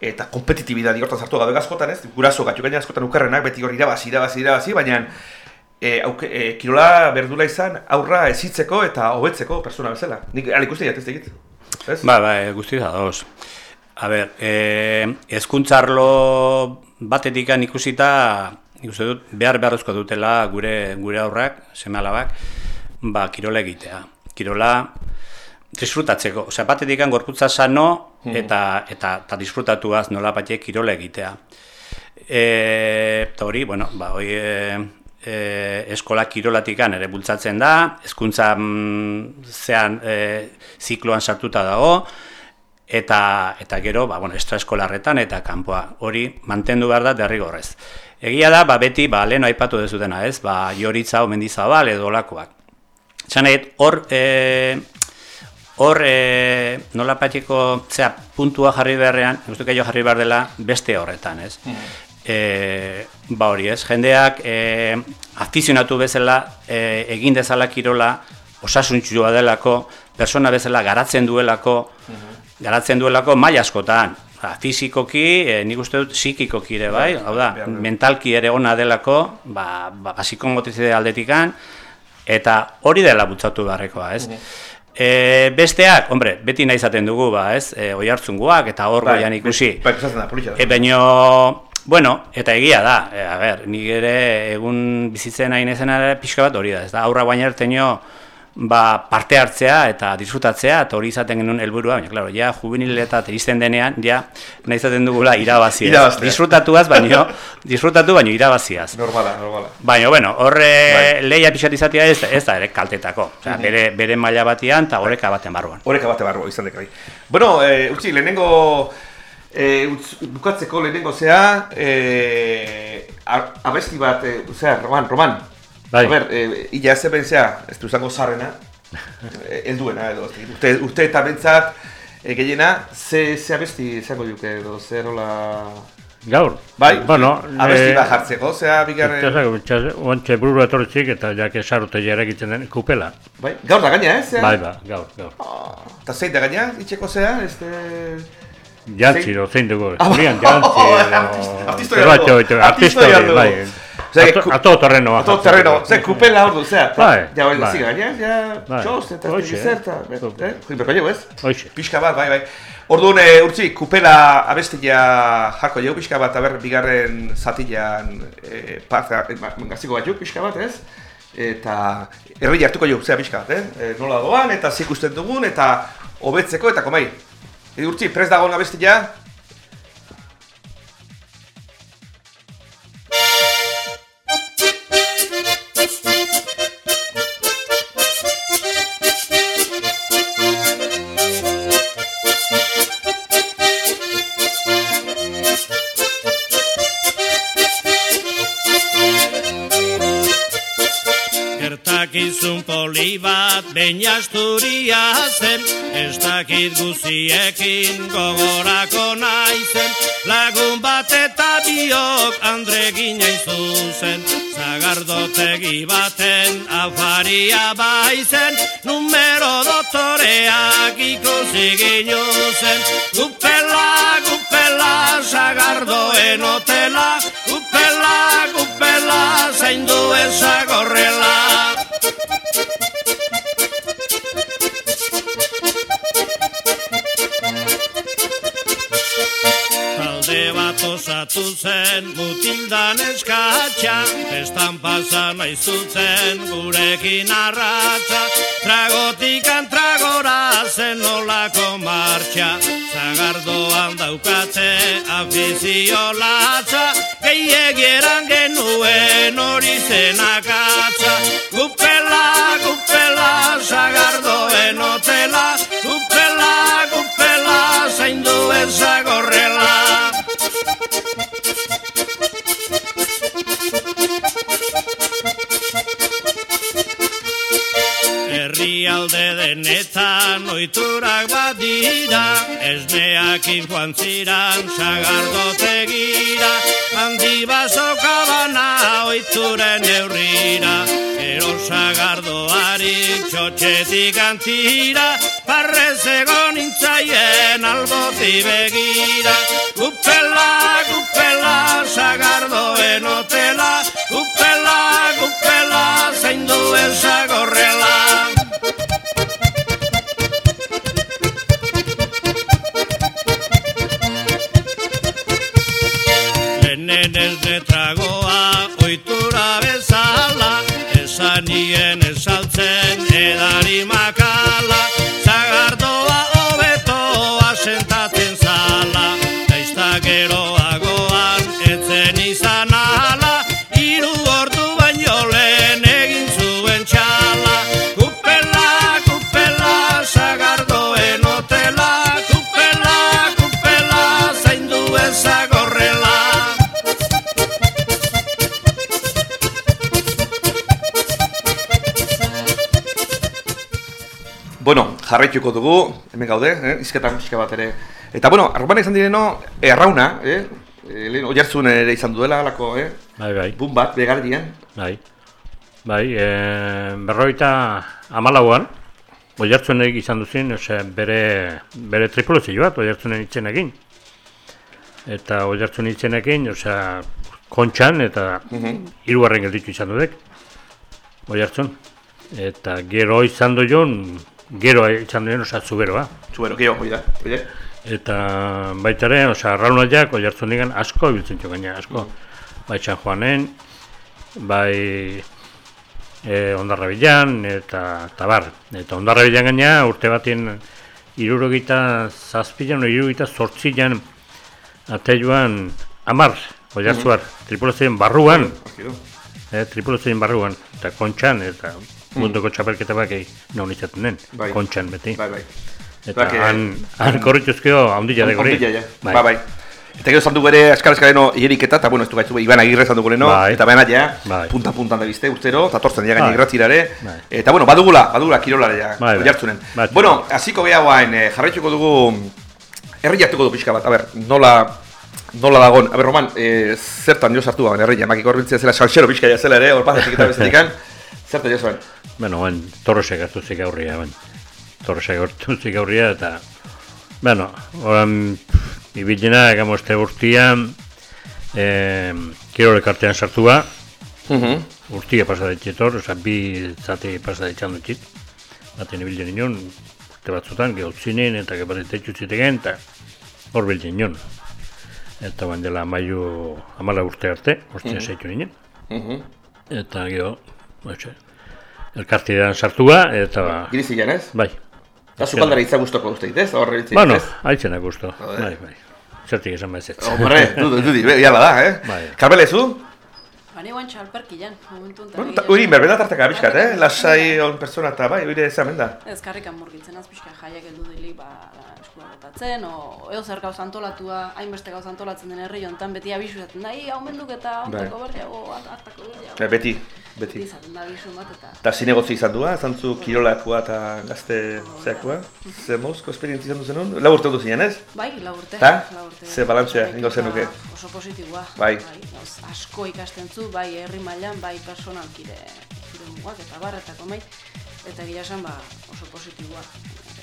eta kompetitibidadi hortan sartu gabe askotan, ez, guraso gatu gaina askotan ukarrenak, beti hor irabazi, irabazi, irabazi, baina e, auke, e, kirola berdula izan aurra ezitzeko eta hobetzeko persona bezala. Nik ala ikuste jat ez egit. Ba, ba, guzti da, doz. A ber, eh, ezkuntzarlo batetikan ikusita, nik uste dut, behar beharrezko dutela gure gure aurrak, seme alabak, ba, kirola egitea. Kirola disfrutatzeko, osea, batetikan gorputza sano eta, eta, eta disfrutatuaz nola batek kirola egitea. E, eta hori, bueno, ba, hori e, e, eskola kirolatikan ere bultzatzen da, hezkuntza mm, zean e, zikloan sartuta dago, eta, eta gero, ba, bueno, extraeskolarretan eta kanpoa. Hori mantendu behar da derrigorrez. Egia da, ba, beti, ba, lehen aipatu dezutena, ez? Ba, joritza, omendizabal edo olakoak. Nahi, hor, e, hor, e, nola patiko, zera, puntua jarri beharrean, guztu jo jarri behar dela beste horretan, ez? E, ba hori ez, jendeak e, afizionatu bezala e, egin dezala kirola, osasuntxua delako, persona bezala garatzen duelako, garatzen duelako maila askotan. Ba, fizikoki, e, nik uste dut psikikoki ere bai, hau da, behar du. mentalki ere ona delako, ba, ba, basiko motizide aldetikan, eta hori dela bultzatu beharrekoa, ez? E, besteak, hombre, beti nahi izaten dugu, ba, ez? E, oi hartzunguak eta hor goian ikusi. Bai, da, politxa da. E, baino, bueno, eta egia da, e, a ber, nik ere egun bizitzen nahi nezen ere pixka bat hori da, ez da, aurra baina erteño, ba, parte hartzea eta disfrutatzea, eta hori izaten genuen helburua, baina, klaro, ja, juvenil eta denean, ja, nahi izaten dugula irabazi. Disfrutatuaz, baino, disfrutatu baino irabaziaz. Normala, normala. Baina, bueno, horre Bai. lehia pixat izatea ez, ez da ere kaltetako. Osea, bere, bere maila batian eta horreka baten barruan. Horeka bate barro izan dekai. Bueno, e, utzi, lehenengo, e, utz, bukatzeko lehenengo zea, e, a- abesti bat, e, zea, Roman, Roman. Bai. A ber, e, illa ezeben zea, ez du izango zarrena, e, helduena edo, urte, urte eta bentsat, e, gehiena, ze, ze abesti izango duke edo, zer hola... Gaur? Bai, bueno, abesti eh, bat jartzeko, zea, bigarren... Itxasako, ontxe burua etortzik eta jake sarute jara egiten den kupela. Bai, gaur da gaina, ez? Zea? Bai, ba, gaur, gaur. Ah, Eta zein da gaina, itxeko zea, este... Jantzi, zein dugu, Ah, jantzi, artistoia artista hori, du. bai. Zer, ku- ato terreno. Ato terreno, ze kupela ordu, zera, Bai, ja, bai, bai. ziga, ja, txost, eta zer, eh. eh, join berko jau, ez? Hoxe. Pixka bat, bai, bai. Orduan, e, urtzi, kupela abestia jarko jau, pixka bat, aber, bigarren zatilan e, parte, gaziko bat jau, pixka bat, ez? Eta herri hartuko jau, zera pixka bat, eh? E, nola doan, eta zik usten dugun, eta hobetzeko, eta komai. E, urtzi, prez dagoen abestia, behin asturia zen Ez dakit guziekin gogorako naizen. Lagun bat eta biok andre ginen zuzen Zagardotegi baten afaria baizen. Numero dotoreak ikusi ginuzen Gupela, gupela, zagardoen hotela. Gupela, gupela, zaindu ezagorrela osatu zen mutildan eskatxa Estan pasa zutzen gurekin arratxa Tragotikan tragora zen olako martxa. Zagardoan daukatze afizio latza. Gehiegieran genuen hori zen akatza. Gupela, gupela, zagardoen hotela. Gupela, gupela, zaindu ezagorrela Herrialde denetan oiturak badira Esneakin joan ziran sagardotegira. Handi basoka bana oituren eurrira Ero sagardoari txotxetik antira Parrez egon intzaien alboti begira. Gupela, gupela, sagardoen hotela. Gupela, gupela, zaindu ezagorrela jarraituko dugu, hemen gaude, eh? izketan pixka bat ere. Eta bueno, arroban izan direno, errauna, eh? Eh, lehen oiartzun ere izan duela, alako, eh? Bai, bai, Bun bat, begardian. bai. Bai, e, berroita amalauan, oiartzuenek izan duzin, ose, bere, bere tripulazio bat, oiartzuenen itzenekin. Eta oiartzuen itzenekin, osea, kontxan eta hirugarren gelditu izan dudek. Oiartzun. Eta gero izan du jon, gero izan du jon, osea, zuberoa. Zubero, geho, oida, oide. Eta baita ere, osea, arraunaiak oiartzen digan asko ibiltzen txo gaina, asko. Bai San Juanen, bai e, Ondarrabilan, eta tabar. Eta Ondarrabilan gaina urte batien irurogita zazpilan, irurogita zortzilan ateiuan amar, oiartzuar, tripulazioen barruan, Akiro. eh, tripulazioen barruan, eta kontxan, eta munduko txapelketa bakei non izaten den, Bai. kontxan beti. Bai, bai. Eta Bake- han, han korrituzkeo handila de gori. Ondila, ja. Bai, bai. Eta gero zandu bere askar eskaleno hieriketa, eta bueno, ez du gaitu, Iban Agirre zandu gureno, Bai. eta baina ja, Bai. punta-puntan da bizte, urtero, eta tortzen dira gaina Bai. irratirare. Bai. Eta bueno, badugula, badugula kirolare ja, Bai, bai. Bai. Bueno, hasiko geha guain, eh, jarraituko dugu, herri hartuko du pixka bat, a ber, nola, nola dagon, a ber, Roman, eh, zertan jo sartu gaben herria, makik horbiltzea zela salxero pixka ja zela ere, hor pazetik eta bestetik zertan jo zuen. Bueno, ben, torresek hartu zik aurria, ben. Torresek hartu zik aurria, eta... Bueno, oran, ibilena, egamoste urtian, eh, kirolek artean sartu ba, Mhm. Urtia pasa ditzetor, oza, bi zate pasa ditzan dutxit. Baten ibiltzen nion, urte batzutan, gehotzinen eta gebarritetxu zitegen, eta hor biltzen nion. Eta bain dela maio amala urte arte, ostia mm zaitu ninen. Mhm. Eta geho, oitxe, elkartidean sartua, eta ba, Girizian, ez? bai. Eta zukaldara itza guztoko uste ez? Horre biltzen, Bueno, gusto, Joder. bai, bai. Zertik esan baizetz. Hombre, dudu, dudu, be, jala da, eh? Bai. Karmele, zu? Bani guantxa alperkilan, momentu enten. Bueno, Uri, berbena tarteka bizkat, eh? Lasai on persona eta bai, uri ezamen da. Ez karrikan murgiltzen az pixka jaiak heldu dilik ba, eskua botatzen, o eo zer gauz antolatua, hainbeste gauz antolatzen den herri hontan beti abisu izaten da, "Ei, aumenduk eta Bai. ontako berriago, hartako berriago." Eh, Beti, Beti beti. izaten da abisu bat eta Eta zinegotzi izan dua, zantzu kirolakua eta gazte zeakua. Ze mozko esperientzia izan duzen hon? Lau urte dut zinen, ez? Bai, lau urte. Ta? lau urte. Ze balantzea ingo zenuke? Oso positiboa. Bai. gauz asko ikasten zu, bai herri mailan, bai personalkire zure mugak eta barretako mai. Eta gila esan, ba, oso positiboa.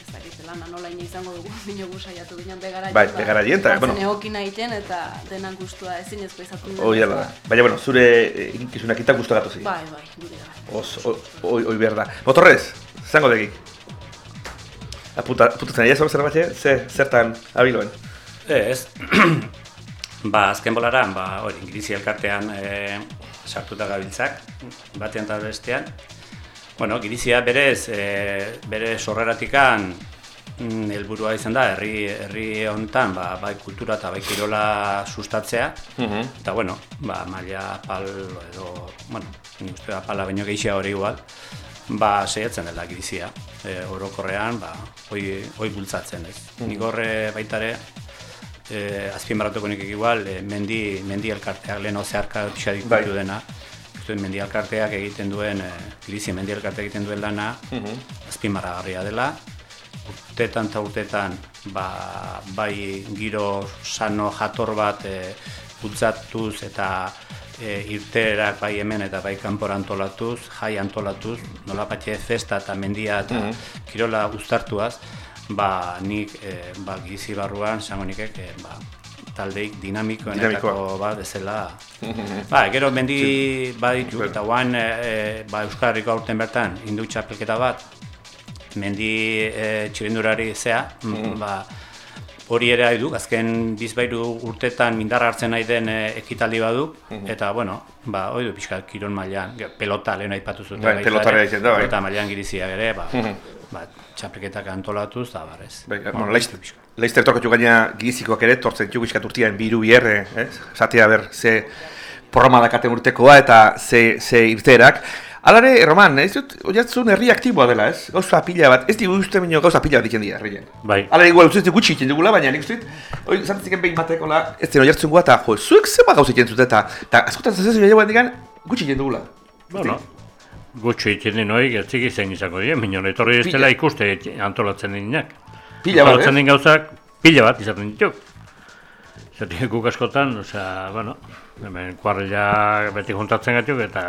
Ez dakit lana nola ina izango dugu, bino saiatu ginen begaraien. Bai, begaraien, eta, hartzen bueno. egokin egiten eta denan gustua ezinezko izaten duen. Hoi dela da. Baina, bueno, zure eh, eginkizunak eta guztu gatu zi. Bai, bai, gure da. Os, o- oi, oi behar da. Motorrez, zango degik. Aputa, aputatzen ari ez hor zerbait, eh? ze, zertan abiloen. Ez, ba, azken bolaran, ba, hori, ingrizi elkartean e, sartuta gabiltzak, batean eta bestean. Bueno, girizia berez, e, bere sorreratikan mm, helburua izan da, herri, herri hontan, ba, bai kultura eta bai kirola sustatzea. Eta, bueno, ba, maila pal edo, bueno, nik uste apala baino gehiago hori igual, ba, saiatzen dela girizia. E, orokorrean, ba, hoi, hoi bultzatzen, ez. Nik horre baitare, eh, azpimarratuko nik igual, eh, mendi, mendi elkarteak lehen zeharka pixa ditu Bai. dena. Uste dut mendi elkarteak egiten duen, eh, Grizia mendi elkarteak egiten duen lana, azpimarragarria dela. Urtetan eta urtetan, ba, bai giro sano jator bat eh, bultzatuz eta e, irteerak bai hemen eta bai kanpora antolatuz, jai antolatuz, nolapatxe festa eta mendia eta kirola uztartuaz, ba, nik e, ba, gizi barruan, zango nikek, e, ba, taldeik dinamikoenetako bat bezala. ba, gero mendi baditu eta guan e, e, ba, Euskal Herriko aurten bertan indu txapelketa bat, mendi e, txirindurari zea, ba, hori ere du, azken bizbairu urtetan mindar hartzen nahi den e, ekitaldi badu, eta, bueno, ba, hori du pixka kiron mailan, pelota lehen aipatu zuten. Bai, pelotara ere, da, bai. Pelota mailan girizia ere, ba, ba, txapelketak antolatuz, da, barez. Bai, bueno, Leicester, Leicester tokatu gaina gizikoak ere, tortzen txuk iskat urtian biru bierre, eh? Zatea ber, ze programa dakaten urtekoa eta ze, ze irteerak. Alare, Roman, ez dut, oiatzun herri aktiboa dela, ez? Gauza pila bat, ez digu uste minio gauza pila bat ditzen dira, herrien. Bai, Hala, igual, uste gutxi egiten dugula, baina nik uste, hoi, zantziken behin bateko la, ez den oiartzen gua, eta jo, zuek zema gauza egiten zute, eta, eta askotan zazezu jaio digan, gutxi egiten dugula. bueno, gutxo egiten hori, gertzik izan izango dira, minon, etorri ez dela ikuste antolatzen dinak. Pila bat, eh? den gauzak, pila bat izaten ditu. Zertik guk askotan, osea, bueno, hemen kuarrila beti juntatzen gatuk eta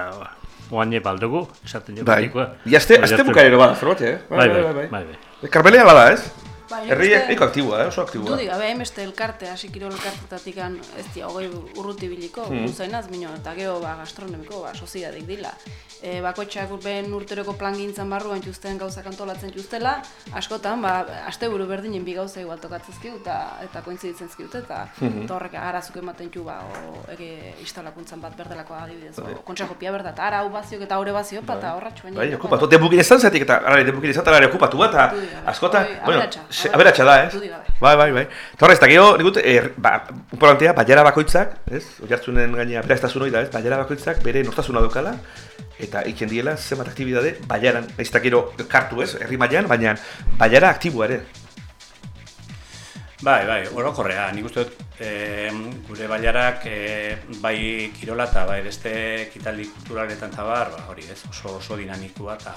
oan je baldugu, esaten jo. Bai, I azte, azte bukaero bada, zerbait, eh? Bai, bai, bai, bai. Karbelea bada, ez? Bai, Herri eko aktiboa, eh? oso aktiboa. Dudik, gabe, hainbeste elkarte, hasi kirol elkartetatik ez di, hogei urruti biliko, mm. uzainaz, mino, eta geho, ba, gastronomiko, ba, soziadik dila. E, bakotxak urben urteroko plan gintzan barruan txuzten gauzak antolatzen txuztela, askotan, ba, aste buru berdinen bi gauza igual tokatzezkiu, eta, eta kointziditzen zkiut, eta, eta horrek agarazuk ematen ju, ba, o, ege instalakuntzan bat berdelakoa adibidez, o, kontsejo pia berda, eta ara hau baziok eta haure baziok, eta horratxo baina. Bai, okupatu, debukin izan zatik eta, ara, debukin izan eta okupatu bat, eta Dudik gabe. askota, Bai, bueno, aberatsa da, ez? Bai, bai, bai. Eta horrez, eta geho, nik dut, er, ba, importantea, baiara bakoitzak, ez? Oiartzunen gaina beraztasun hori da, ez? Baiara bakoitzak bere nortasuna daukala, eta iken diela zenbat aktibidade baiaran, ez da gero kartu, ez? Herri mailan, baina baiara aktiboa ere. Bai, bai, orokorrea, nik uste dut e, gure bailarak e, bai kirola eta bai beste ekitaldi kulturaletan eta bar, ba, hori ez, oso, oso dinamikoa eta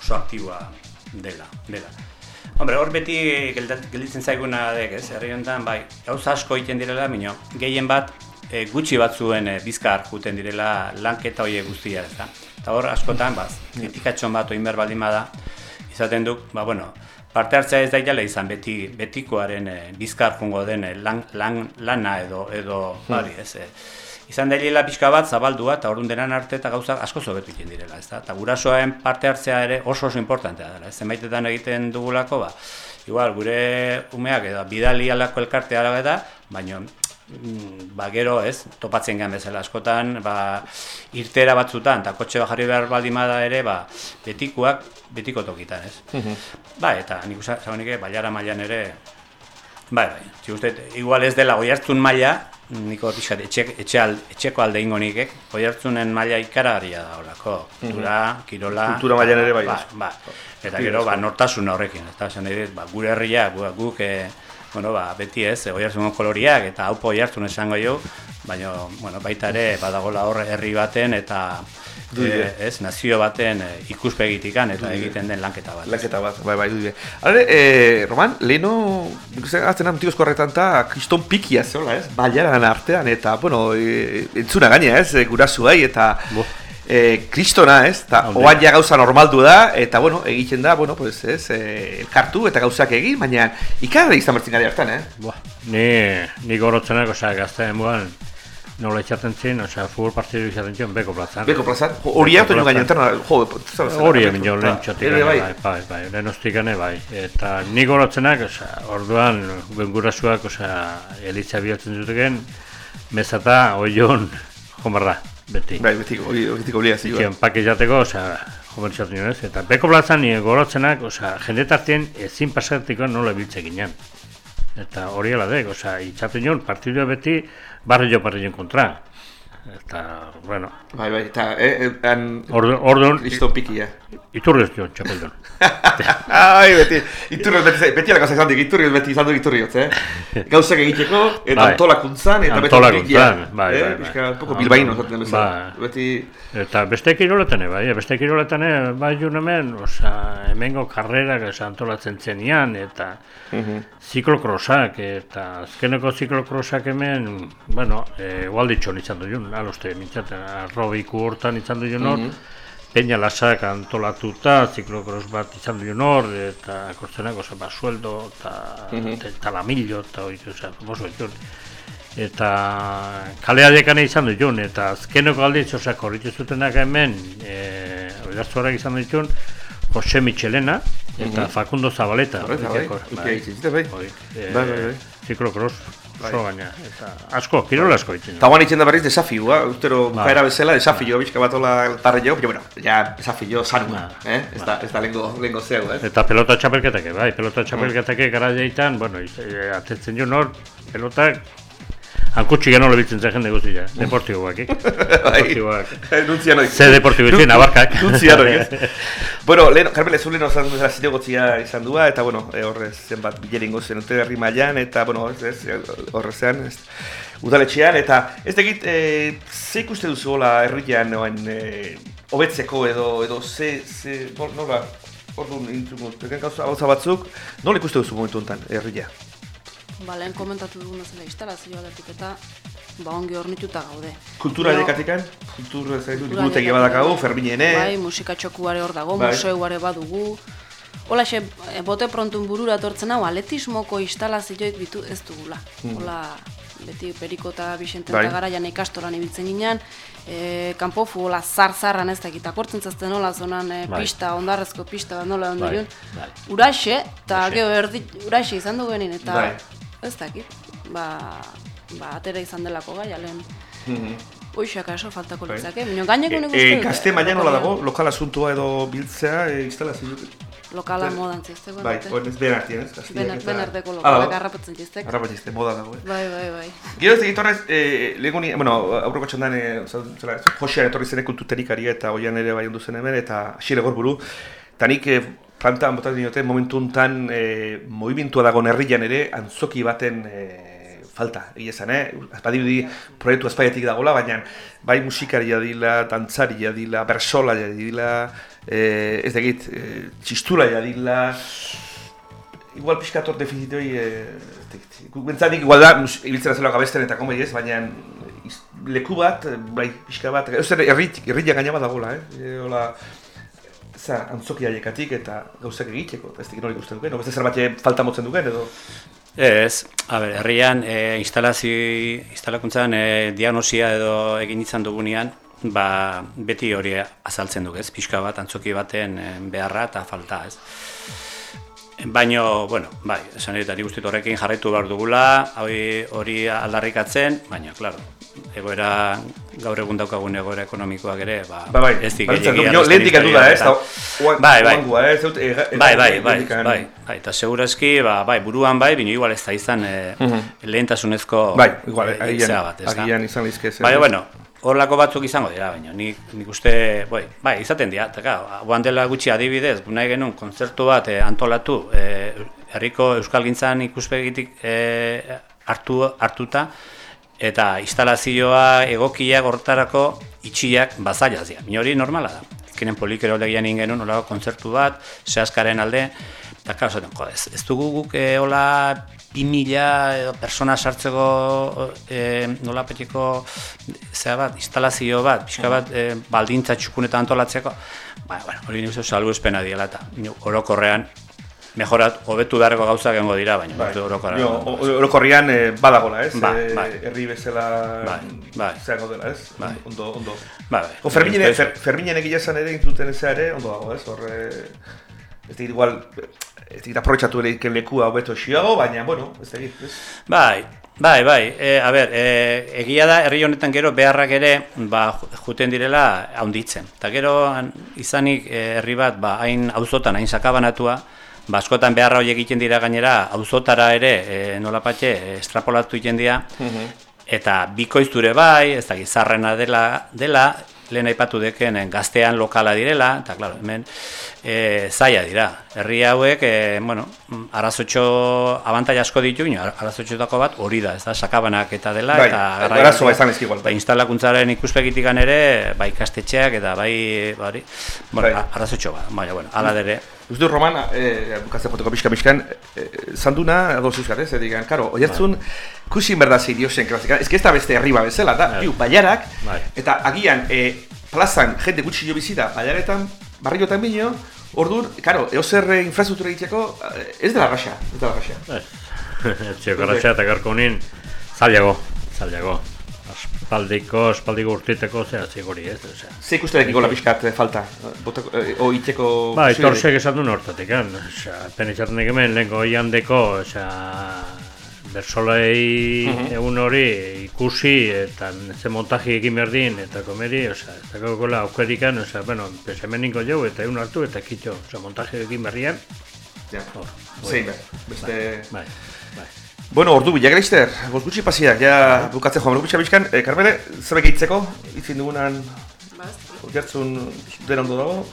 oso aktiboa dela, dela. Hombre, hor beti gelditzen zaiguna dek, ez, herri honetan, bai, gauza asko egiten direla, mino, gehien bat, e, gutxi batzuen e, bizkar juten direla lanketa horiek guztia, ez da. Eta hor askotan, baz, kritikatxon bat oin behar baldin bada, izaten duk, ba, bueno, parte hartzea ez daitela izan beti betikoaren e, bizkar jungo den lan, lan, lana edo edo bari, ez. E, izan dailela pixka bat zabaldua eta orduan denan arte eta gauza asko zobetu egiten direla, ez da? Eta gurasoen parte hartzea ere oso oso importantea dela, zenbaitetan egiten dugulako, ba, igual, gure umeak edo bidali alako elkartea eta, baina mm, ba, gero, ez, topatzen gehan bezala askotan, ba, irtera batzutan, eta kotxe bajarri behar baldimada ere, ba, betikuak, betiko tokitan, ez? Ba, eta nik usa, zagonik, baiara mailan ere, bai, bai, uste, igual ez dela oihartzun maila, niko pixkat, etxe, etxe al, etxeko alde ingo nikek, oihartzunen maila ikaragarria da horako, kultura, kirola, Kultura mailan ere bai, Ba, ba, eta gero, ba, nortasun horrekin, eta dut, ba, gure herria, gu- guk, e, bueno, ba, beti ez, oihartzun koloriak, eta haupo oihartzun esango jo, baina, bueno, baita ere, badagola horre herri baten, eta, Duide. e, ez, nazio baten e, ikuspegitikan, eta egiten den lanketa bat. Lanketa bat, bai, bai, dute. Hale, eh, Roman, leheno, nik uste, azten antigo eskorretan eta kriston pikia zeola, ez? Baiaran artean, eta, bueno, e, entzuna gaina, ez? E, gurasu bai, eta Bo. E, kristona, ez? Haude. oan ja gauza normaldu da, eta, bueno, egiten da, bueno, pues, ez? E, elkartu eta gauzak egin, baina ikarra izan bertzen gari hartan, eh? Buah, ni, ni gorotzenak, osea, gazte emuan, nola itxaten zin, osea, futbol partidu izaten zion, beko plazan. Beko plazan, hori hartu nio gaina interna, jo, Hori egin jo lehen txotik, ere bai, bai, bai, lehen ostikane, bai. Eta ni gorotzenak, osea, orduan, gengurasuak, osea, elitza bihotzen zuteken, mezata, oion, jomarra, beti. Bai, betiko, hori, betiko obligazioa. Zion, pake jateko, osea, jomer txaten ez? Eta beko plazan nire gorotzenak, osea, jendetartien ezin pasatiko nola biltze ginen. Eta hori ala dek, osea, itxaten joan, partidua beti, barrio barrio kontra. Eta, bueno, Bai, bai, eta, eh, eh, han, orduan, orduan kriston pikia. iturrez joan, txapeldon. Ai, beti, iturrioz beti, beti ala gauza izan dik, iturrioz beti izan du iturrioz, eh? Gauzak egiteko, eta Bai. antolakuntzan, eta beti Antolakuntzan, bai, eh? bai, bai. Pixka, un poco bilbaino, zaten bezala. Bai. Beti, Eta beste kiroletan bai, eh, beste kiroletan eh, bai jun hemen, osea, hemengo karrerak antolatzen zenian, eta ziklokrosak, eta azkeneko ziklokrosak hemen, bueno, e, ualditxon izan du jun, aloste, mintzaten, arrobiku hortan izan du jun hor, Peña lasak antolatuta, ziklokros bat izan du jun hor, eta kortzenak, osea, basueldo, eta mm talamillo, eta hori, osea, famoso jun eta kalea dekane izan du jun, eta azkeneko aldiz, osea, korritu zutenak hemen, e, oidartzuarak izan ditun, Jose Michelena, eta Facundo Zabaleta. Horreta, bai, horiek, ukia itzizite, bai. E, Bai, bai, bai. Ziklokros, oso gaina, eta asko, kirol asko itzen. eta guan itzen da berriz desafioa, ustero Bai. bukaera bezala, desafio, bizka bat hola tarre jo, pero bueno, ja, desafio sanua, Bai. eh? Ez da, ez da lengo, lengo zeu, eh? Eta pelota txapelketake, bai, pelota txapelketake gara jaitan, bueno, iz- e, atetzen jo nor, pelotak, hankutsi gano lebiltzen zen jende guztia, deportiboak, eh? Deportiboak. Nuntzia noi. Ze deportibo itzen, abarkak. Nuntzia noi, ez? Bueno, lehen, Carmel, ez lehen osan duzela zinegotzia izan dua, eta, bueno, e, horrez zenbat bileringo zen dute herri mailan, eta, bueno, ez, ez, ez, udaletxean, eta ez tegit, e, ze ikuste duzu hola herrian, oain, e, hobetzeko edo, edo, ze, ze, nol- nola, orduan intzuko, teken gauza batzuk, nola ikuste duzu momentu honetan herria? Ba, lehen komentatu dugun bezala instalazioa datik eta ba ongi hornituta gaude. Kultura Gero, egekatikan, kultura zaitu, kultura liburutegi aldetik, badakagu, bai. Ferminene, Bai, musika txokuare hor dago, Bai. museuare badugu. Hola, xe, e, bote prontun burura etortzen hau, atletismoko instalazioik bitu ez dugula. Hola, beti Periko eta Bixenten Bai. garaian ikastoran ibiltzen ginen, e, kanpo futbola zar-zarran ez dakit, akortzen zazten nola zonan e, Bai. pista, ondarrezko pista, nola ondo Bai, bai. Uraxe, eta gero erdi, uraxe izan duguenin, eta Bai. ez dakit, ba, ba, atera izan delako gai, alen. Hoixak aso faltako Bai. litzake, baina gaineko nik E, uste dut, gazte mailan nola lokalia- dago, lokal asuntua edo biltzea, e, instalazio, Lokala modan zizteko. bai, oen ez ben artien, ez? Ben, ben arteko lokalak harrapatzen ziztek. Harrapatizte, moda dago, eh? Bai, bai, bai. Gero ez egit horrez, e, leguni, bueno, aurreko txandan, e, zela, Josean etorri zen kultuterikaria eta oian ere bai ondu zen hemen, eta xile gorburu. Eta nik e, plantan botatzen diote momentu honetan e, movimentua dago herrian ere antzoki baten e, falta, egia esan, eh? Badirudi proiektu espaiatik dagola, baina bai musikaria dila, dantzaria dila, bersolaria dila, e, ez egit, e, txistularia dila, igual pixka hor defizit hori, eh, bentzatik igual da, ibiltzen azela gabesten eta komedi ez, baina leku bat, eh, bai, pixka bat, ez ere herrit, herria gaina bat dagoela, eh? E, hola, za, antzoki eta gauzak egiteko, ez dakit nola ikusten duken, o beste zerbait falta motzen duken, edo... Ez, a ber, herrian e, instalazio, instalakuntzan e, diagnosia edo egin izan dugunean, ba, beti hori azaltzen dugu, ez? Pixka bat, antzoki baten e, beharra eta falta, ez? Baino, bueno, bai, esan dut, nik horrekin jarraitu behar dugula, hori aldarrikatzen, baina, klaro, egoera, gaur egun daukagun egoera ekonomikoak ere, ba, Ba, bai, ez dik baretzen gehiagia jo, beste lehendik heldu da, ez? Bai, bai. Bai, bai, bai, bai, bai, eta segurazki, ba, bai, buruan bai, bino igual ez da izan e, lehentasunezko Bai, igual, eh, agian, bat, ez da? agian izan lizke. Bai, bueno, horlako batzuk izango dira, baina nik, nik uste, bai, bai, izaten dira, eta guan dela gutxi adibidez, nahi genuen kontzertu bat eh, antolatu, eh, herriko euskalgintzan ikuspegitik eh, hartu, hartuta, eta instalazioa egokiak hortarako itxiak bazailaz dira. Ni hori normala da. Azkenen polikero legian ingen nolako kontzertu bat, sehaskaren alde, eta karo zaten, ez, ez dugu guk e, hola bi mila edo persona sartzeko e, nola petiko zera bat, instalazio bat, pixka bat e, baldintza txukunetan antolatzeko, ba, bueno, hori uste salbu espena diela eta orokorrean mejorat, hobetu beharreko gauzak egongo dira, baina Bai. bai. orokorrean. Jo, orokorrian eh, badagola, ez? Bai, Eh, bai. Herri bezala Bai, bai. zeango dela, ez? Bai. Ondo, ondo. Ba, bai. O Ferminen, Bai. fer, Ferminen egia esan ere intzuten ezea ere, ondo dago, ez? Hor, eh, ez digit igual, ez digit aprobetsatu ere lekua hobeto xiago, baina, bueno, ez digit, ez? Bai, bai, bai. E, a ber, e, egia da, herri honetan gero beharrak ere ba, ju- juten direla haunditzen. Eta gero izanik e, herri bat, ba, hain auzotan, hain sakabanatua, ba, askotan beharra horiek egiten dira gainera, auzotara ere, e, nolapatxe, e, estrapolatu egiten dira, eta bikoizture bai, ez da gizarrena dela, dela lehen aipatu dekenen gaztean lokala direla, eta klaro, hemen e, zaila dira. Herri hauek, e, bueno, mm, arazotxo abantai asko ditu, ino, arazotxotako bat hori da, ez da, sakabanak eta dela, Bai, eta arazoa izan ezki igual. Ba, instalakuntzaren ikuspegitikan ere, bai ikastetxeak eta bai, bari, bueno, Bai. arazotxo bat, baina, bueno, ala dere, Uste Roman, eh, bukatze fotoko pixka pixkan, eh, zanduna, ados euskar, ez, edigan, karo, oiatzun, kusin berda ziriosen klasika, ez que ez da beste herriba bezala, da, Bai. biu, baiarak, Bai. eta agian, eh, plazan, jende gutxi jo bizita, baiaretan, barriotan bino, orduan, karo, eozer eh, infrastruktura egiteko, eh, ez dela raxa, ez dela raxa. Etxeko garratxa eta garko unin, zailago, zailago. Aspaldiko, aspaldiko urtiteko, zera zigori ez, osea. Ze ikusterekiko la pixkat eh, falta, botako, eh, o itxeko... Ba, itorsek esan duen hortatik, kan? Osea, pen izaten hemen lehenko iandeko, osea, bersolei egun hori ikusi eta ze montaji egin berdin eta komeri, osea, ez dagoela aukerikan, osea, bueno, pues hemen ninko jau eta egun hartu eta kitxo, osea, montaji egin berrian, Ja, hor, zein, beste... bai, bai. Bueno, ordu bila greister, goz gutxi pasiak, ja bukatzen joan, gutxi pixkan, eh, Carmele, zerbait gehitzeko, itzin dugunan Ba, ez- Gertzun den ondo dago.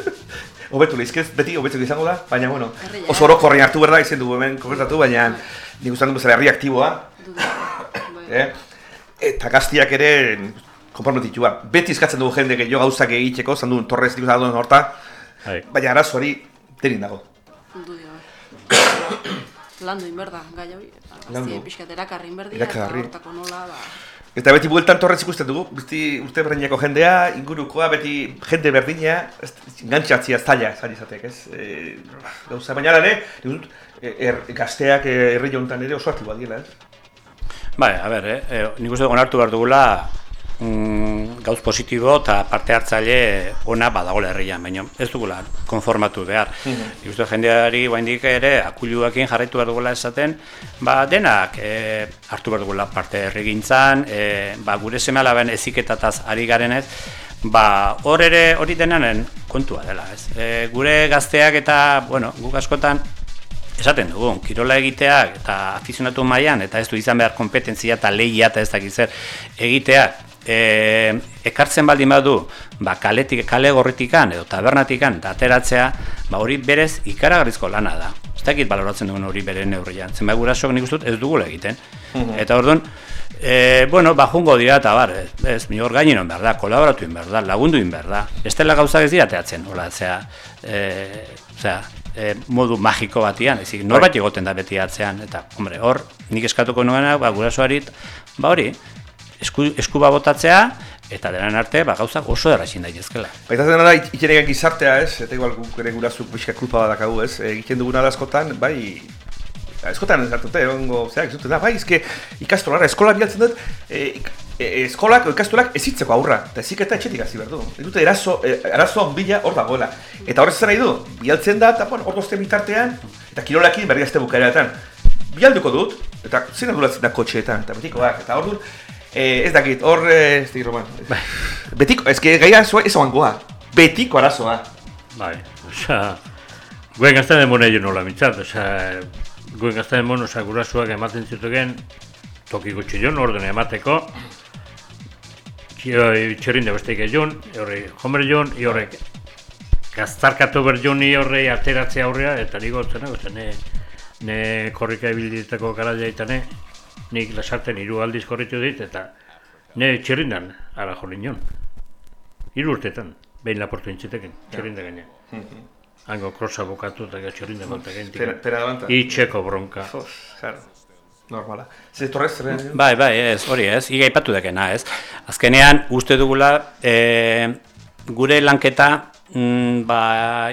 Hobetu lehizkez, beti hobetu izango da, baina bueno, oso orokorrean hartu berda izen dugu hemen konkretatu, baina nik uste dut bezala herri aktiboa. Bai. eh? eta gaztiak ere konprometitua. Beti eskatzen dugu jende gehiago gauzak egiteko, zan duen torrez nik horta, Bai. baina arazo hori denin dago. Landu inberda, gai hori. Landu. Gaztie pixkat erakarri inberdia, Erakarri. eta hortako nola, ba... Eta beti bueltan torrez ikusten dugu, beti urte berdineko jendea, ingurukoa, beti jende berdina, gantxatzia zaila, zaila izatek, ez? E, gauza, baina ere, nik dut, e, er, gazteak e, herri jontan ere oso aktiboa diela, ez? Bai, a ber, eh, eh, nik uste onartu behar dugula mm, gauz positibo eta parte hartzaile ona badagola herrian, baina ez dugula konformatu behar. Nik uste jendeari guaindik ere akuluakin jarraitu behar dugula esaten, ba denak eh, hartu behar dugula parte herrigintzan, eh, ba gure seme alaben eziketataz ari garenez, ba hor ere hori denanen kontua dela, ez. E, gure gazteak eta, bueno, guk askotan esaten dugu, kirola egiteak eta afizionatu mailan eta ez du izan behar kompetentzia eta lehia eta ez dakit zer egiteak e, ekartzen baldin badu ba, kaletik, kale gorritikan edo tabernatikan ateratzea ba, hori berez ikaragarrizko lana da. Ez dakit baloratzen dugun hori bere neurrian. Zenbait gurasok nik dut ez dugula egiten. Eta orduan E, bueno, ba, jungo dira eta bar, ez, ez mi hor gainin behar da, kolaboratu behar da, lagundu behar da. Ez dela gauzak ez dira teatzen, hola, zera, e, zera, e, modu magiko batian, ezik, norbait egoten da beti atzean, eta, hombre, hor, nik eskatuko nuena, ba, gurasoarit, ba hori, esku, eskuba botatzea, eta denan arte, ba, gauzak oso erraxin daitezkela. Baita dena da, ikenegan gizartea, ez? Eta igual guk ere gurazuk pixka kulpa badakagu, ez? E, egiten duguna da askotan, bai, eskotan ez hartute, ongo, zeak, ez dute da, bai, ezke ikastolara, eskola bialtzen dut, e, e, eskolak, ikastolak ezitzeko aurra, eta eziketa etxetik hasi behar du. Dute eraso, e, arazoa bila hor dagoela. Eta horrez zer nahi du, bialtzen da, eta bueno, hor dozten bitartean, eta kirolekin berri azte bukaeretan. Bialduko dut, eta zin aduratzen da kotxeetan, eta betikoak, eta hor dut, e, ez dakit, hor, e, ez dakit, Roman. Betiko, ez que gaia zua ez oangoa, betiko arazoa. Bai, osea, guen gazten den mone nola mitzat, osea, guen gazten den osea, gurasuak ematen zitugen, toki gutxi joan, ordene emateko, txerrinde besteik egin, horre jomer i horrek gaztarkatu ber joan i horre ateratzea aurrea, eta nigo zena, ne, ne korrika ibilditako garaia itane, nik lasarten hiru aldiz korritu dit, eta ne txerrindan ara jo nion. Hiru urtetan, behin laportu intziteken, txerrinda gaine. Hango krosa bukatu eta txerrinda bota Pera, gentik. Itxeko bronka. Uf, claro. Normala. Ze torrez, zer Bai, bai, ez, hori ez, iga ipatu dekena, ez. Azkenean, uste dugula, e, gure lanketa, mm, ba,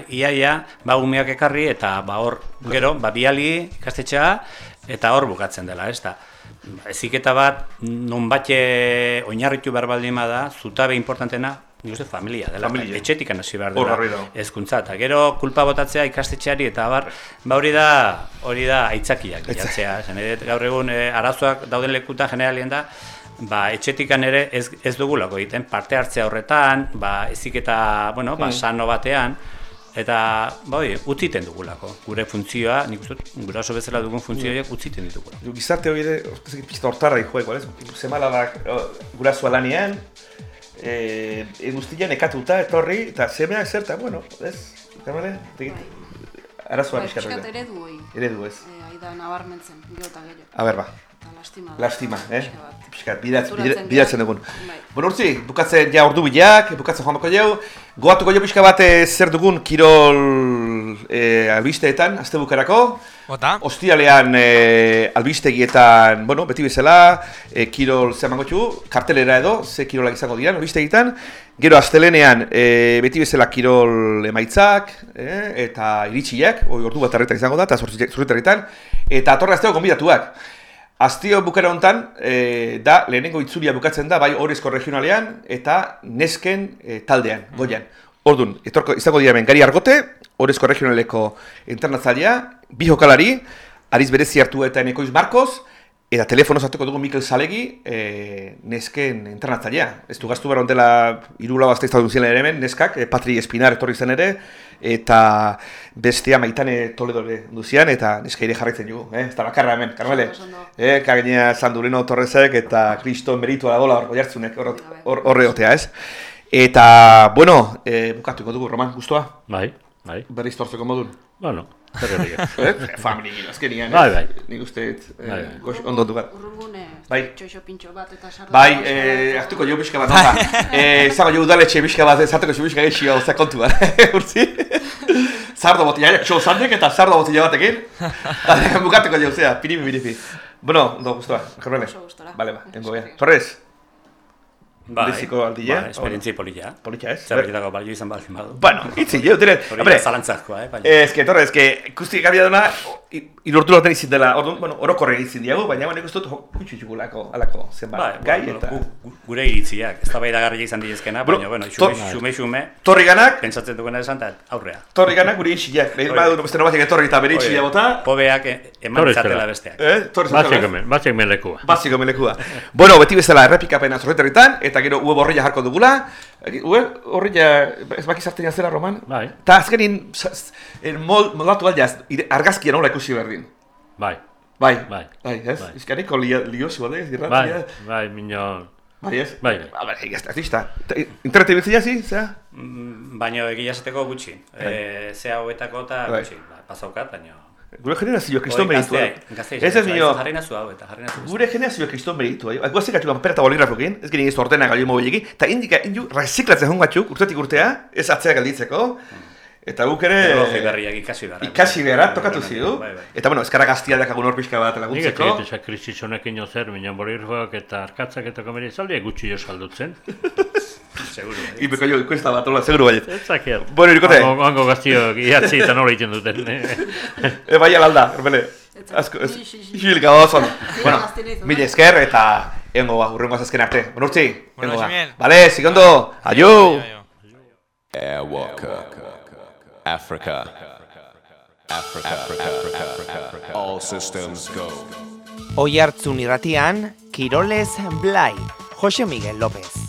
iaia, ba, umeak ekarri, eta ba, hor, gero, ba, biali ikastetxea, eta hor bukatzen dela, ez da. Eziketa bat, non bate oinarritu behar baldin da, zutabe importantena, nik uste familia dela, Familia. etxetik hasi behar dela, hezkuntza. Eta gero kulpa botatzea ikastetxeari eta abar, ba hori da, hori da aitzakiak bilatzea, nahi dut, gaur egun eh, arazoak dauden lekuta generalien da, ba etxetikan ere ez, ez dugulako egiten. Parte hartzea horretan, ba eziketa, bueno, ba sano batean eta ba hori, utziten dugulako. Gure funtzioa, nik uste gure oso bezala dugun funtzioak utziten ditugula. Gizarte hori ere, ez dakit pista hortarra dihoeko, ez? Zemala da gurasoa lanean, eh, guztian ekatuta, etorri, eta semeak zer, eta bueno, ez? Kamale, arazoa Bai, pixkat pixkat hori da. eredu hoi. Eredu ez. Eh, aida nabarmentzen, gero eta gero. A ber, ba, lastima. lastima, eh? Pixka bat. Pixkat, bidatz, Konturatzen bidatzen dira. dugun. Bai. Bueno, urtzi, bukatzen ja ordu bilak, bukatzen joan bako jau, goatuko jo pixka bat eh, zer dugun kirol eh, albisteetan, azte bukarako. Ota? Ostialean e, albistegietan, bueno, beti bezala, e, kirol ze emango txugu, kartelera edo, ze kirolak izango diran albistegitan. Gero astelenean e, beti bezala kirol emaitzak, e, eta iritsiak, hoi ordu bat arretan izango da, eta zurretarretan. Eta atorra azteo gonbidatuak. Astio bukera hontan, e, da, lehenengo itzulia bukatzen da, bai Orezko regionalean, eta nesken e, taldean, goian. Ordun, etorko izango dira hemen Gari Argote, Orezko regionaleko internatzailea, bi jokalari, Ariz Berezi hartu eta Enekoiz Marcos, eta telefonoz hartuko dugu Mikel Salegi, e, nesken internatzailea. Ez du gaztu behar ondela irula bazte izan duzien ere hemen, neskak, e, Patri Espinar etorri zen ere, eta bestea maitane Toledore duzian, eta neska ere jarraitzen dugu, eh? ez da bakarra hemen, ondo. Eh, kagina Sandureno Torresek eta Kristo Meritua dagoela hor jartzunek hor hor- horre otea, ez? Eta, bueno, eh, bukatuko dugu, Roman, guztua? Bai, bai. Berriz tortzeko modun. Bueno, erik ez. Eh? Azkenian, Bai, bai. Nik uste, eh, Bai, bai. gox, ondo du bat. Urrungune, Bai. txoixo pintxo bat eta sardo. Bai, eh, hartuko jo pixka bat, nota. eh, zago jo udaletxe pixka bat, zarteko jo pixka geixio, ozak kontu bat, urtzi? Zardo botila, ja, xo zandek eta zardo botila batekin. Bukatuko jo, zera, piripi, piripi. Bueno, ondo guztua, Carmele. Oso gustora. Vale, ba, tengo bea. Torres, Bai, aldia, bai, esperientzi polilla. politxa ez? Zerbitako balio izan baldin badu. Bueno, itzi, jo, dire, Hori hombre, da zalantzazkoa, eh, baina. Ez que, torre, ez que, ikusti gabia duna, irortu loten izin dela, orduan, bueno, orokorre izin diago, baina bueno, ikustu dut, kutxu txukulako, alako, zenbat, Bai, gai bueno, eta... gu- gu- gure iritziak, ez da bai izan dizkena, Bro, baina, bueno, to- xume, xume, xume, Torri ganak, pentsatzen duguna esan, eta aurrea. torri ganak gure lehin Hori. badu beste nobatek etorri eta bere intxila bota, Pobeak e- eman izatela zela. besteak. eh, torri Batzek zentral, hemen, batzek hemen lekua. Basiko melekua. bueno, beti bezala errepikapena zorreterritan, eta gero ue borrilla jarko dugula. Ue horrilla, ez baki zartzen zela, Roman? Bai. Ta azkenin, el mol, moldatu aldeaz, ire- argazkia nola ikusi berdin. Bai, Bai, Bai. bai, ez? Bai. Izkaniko li- liosu, bale, bai, bai, minon. Bai, ez? Bai, bai. A ber, egazta, ez dista. Internet ibiltzia zi, zera? Mm, Baina egia esateko gutxi. E, zea hobetako eta Bai. gutxi. Ba, pasaukat, baina... Gure generazio kriston meritu. Gazte, Ez ez nio, Jarri nazu hau eta jarri nazu. gure generazio kriston meritu. Eh? Guazik atxukan perta boligrafokin, ez gini ez ordena galio mobilegi, eta indika, indu, reziklatzen hon batzuk, urtetik urtea, ez atzea galditzeko, eta guk ere... Teknologi berriak ikasi behar. Ikasi behar, tokatu zidu. Bai, bai. Eta bueno, eskara gaztia dakagun hor pixka bat Nik laguntzeko. dut esak krisis honekin jo zer, minon bolirfoak eta arkatzak eta komeri zaldiak gutxi jo saldutzen. Seguro. eh? Ipeko jo, ikuesta bat, hola, seguru baiet. Ez zakiat. Bueno, irikote. Hango, hango gaztiok iatzi eta nola egiten duten. eh. E, bai alalda, erbele. Asko, ez, isil gabazon. Bueno, mila bai. esker eta egongo ba, urrengo azken arte. Bonurtzi, Bueno, egongo ba. Vale, sigondo, aio! Airwalker. Africa. Africa. Africa. All systems go. Oi hartzun irratian, Kiroles Blai, Jose Miguel López.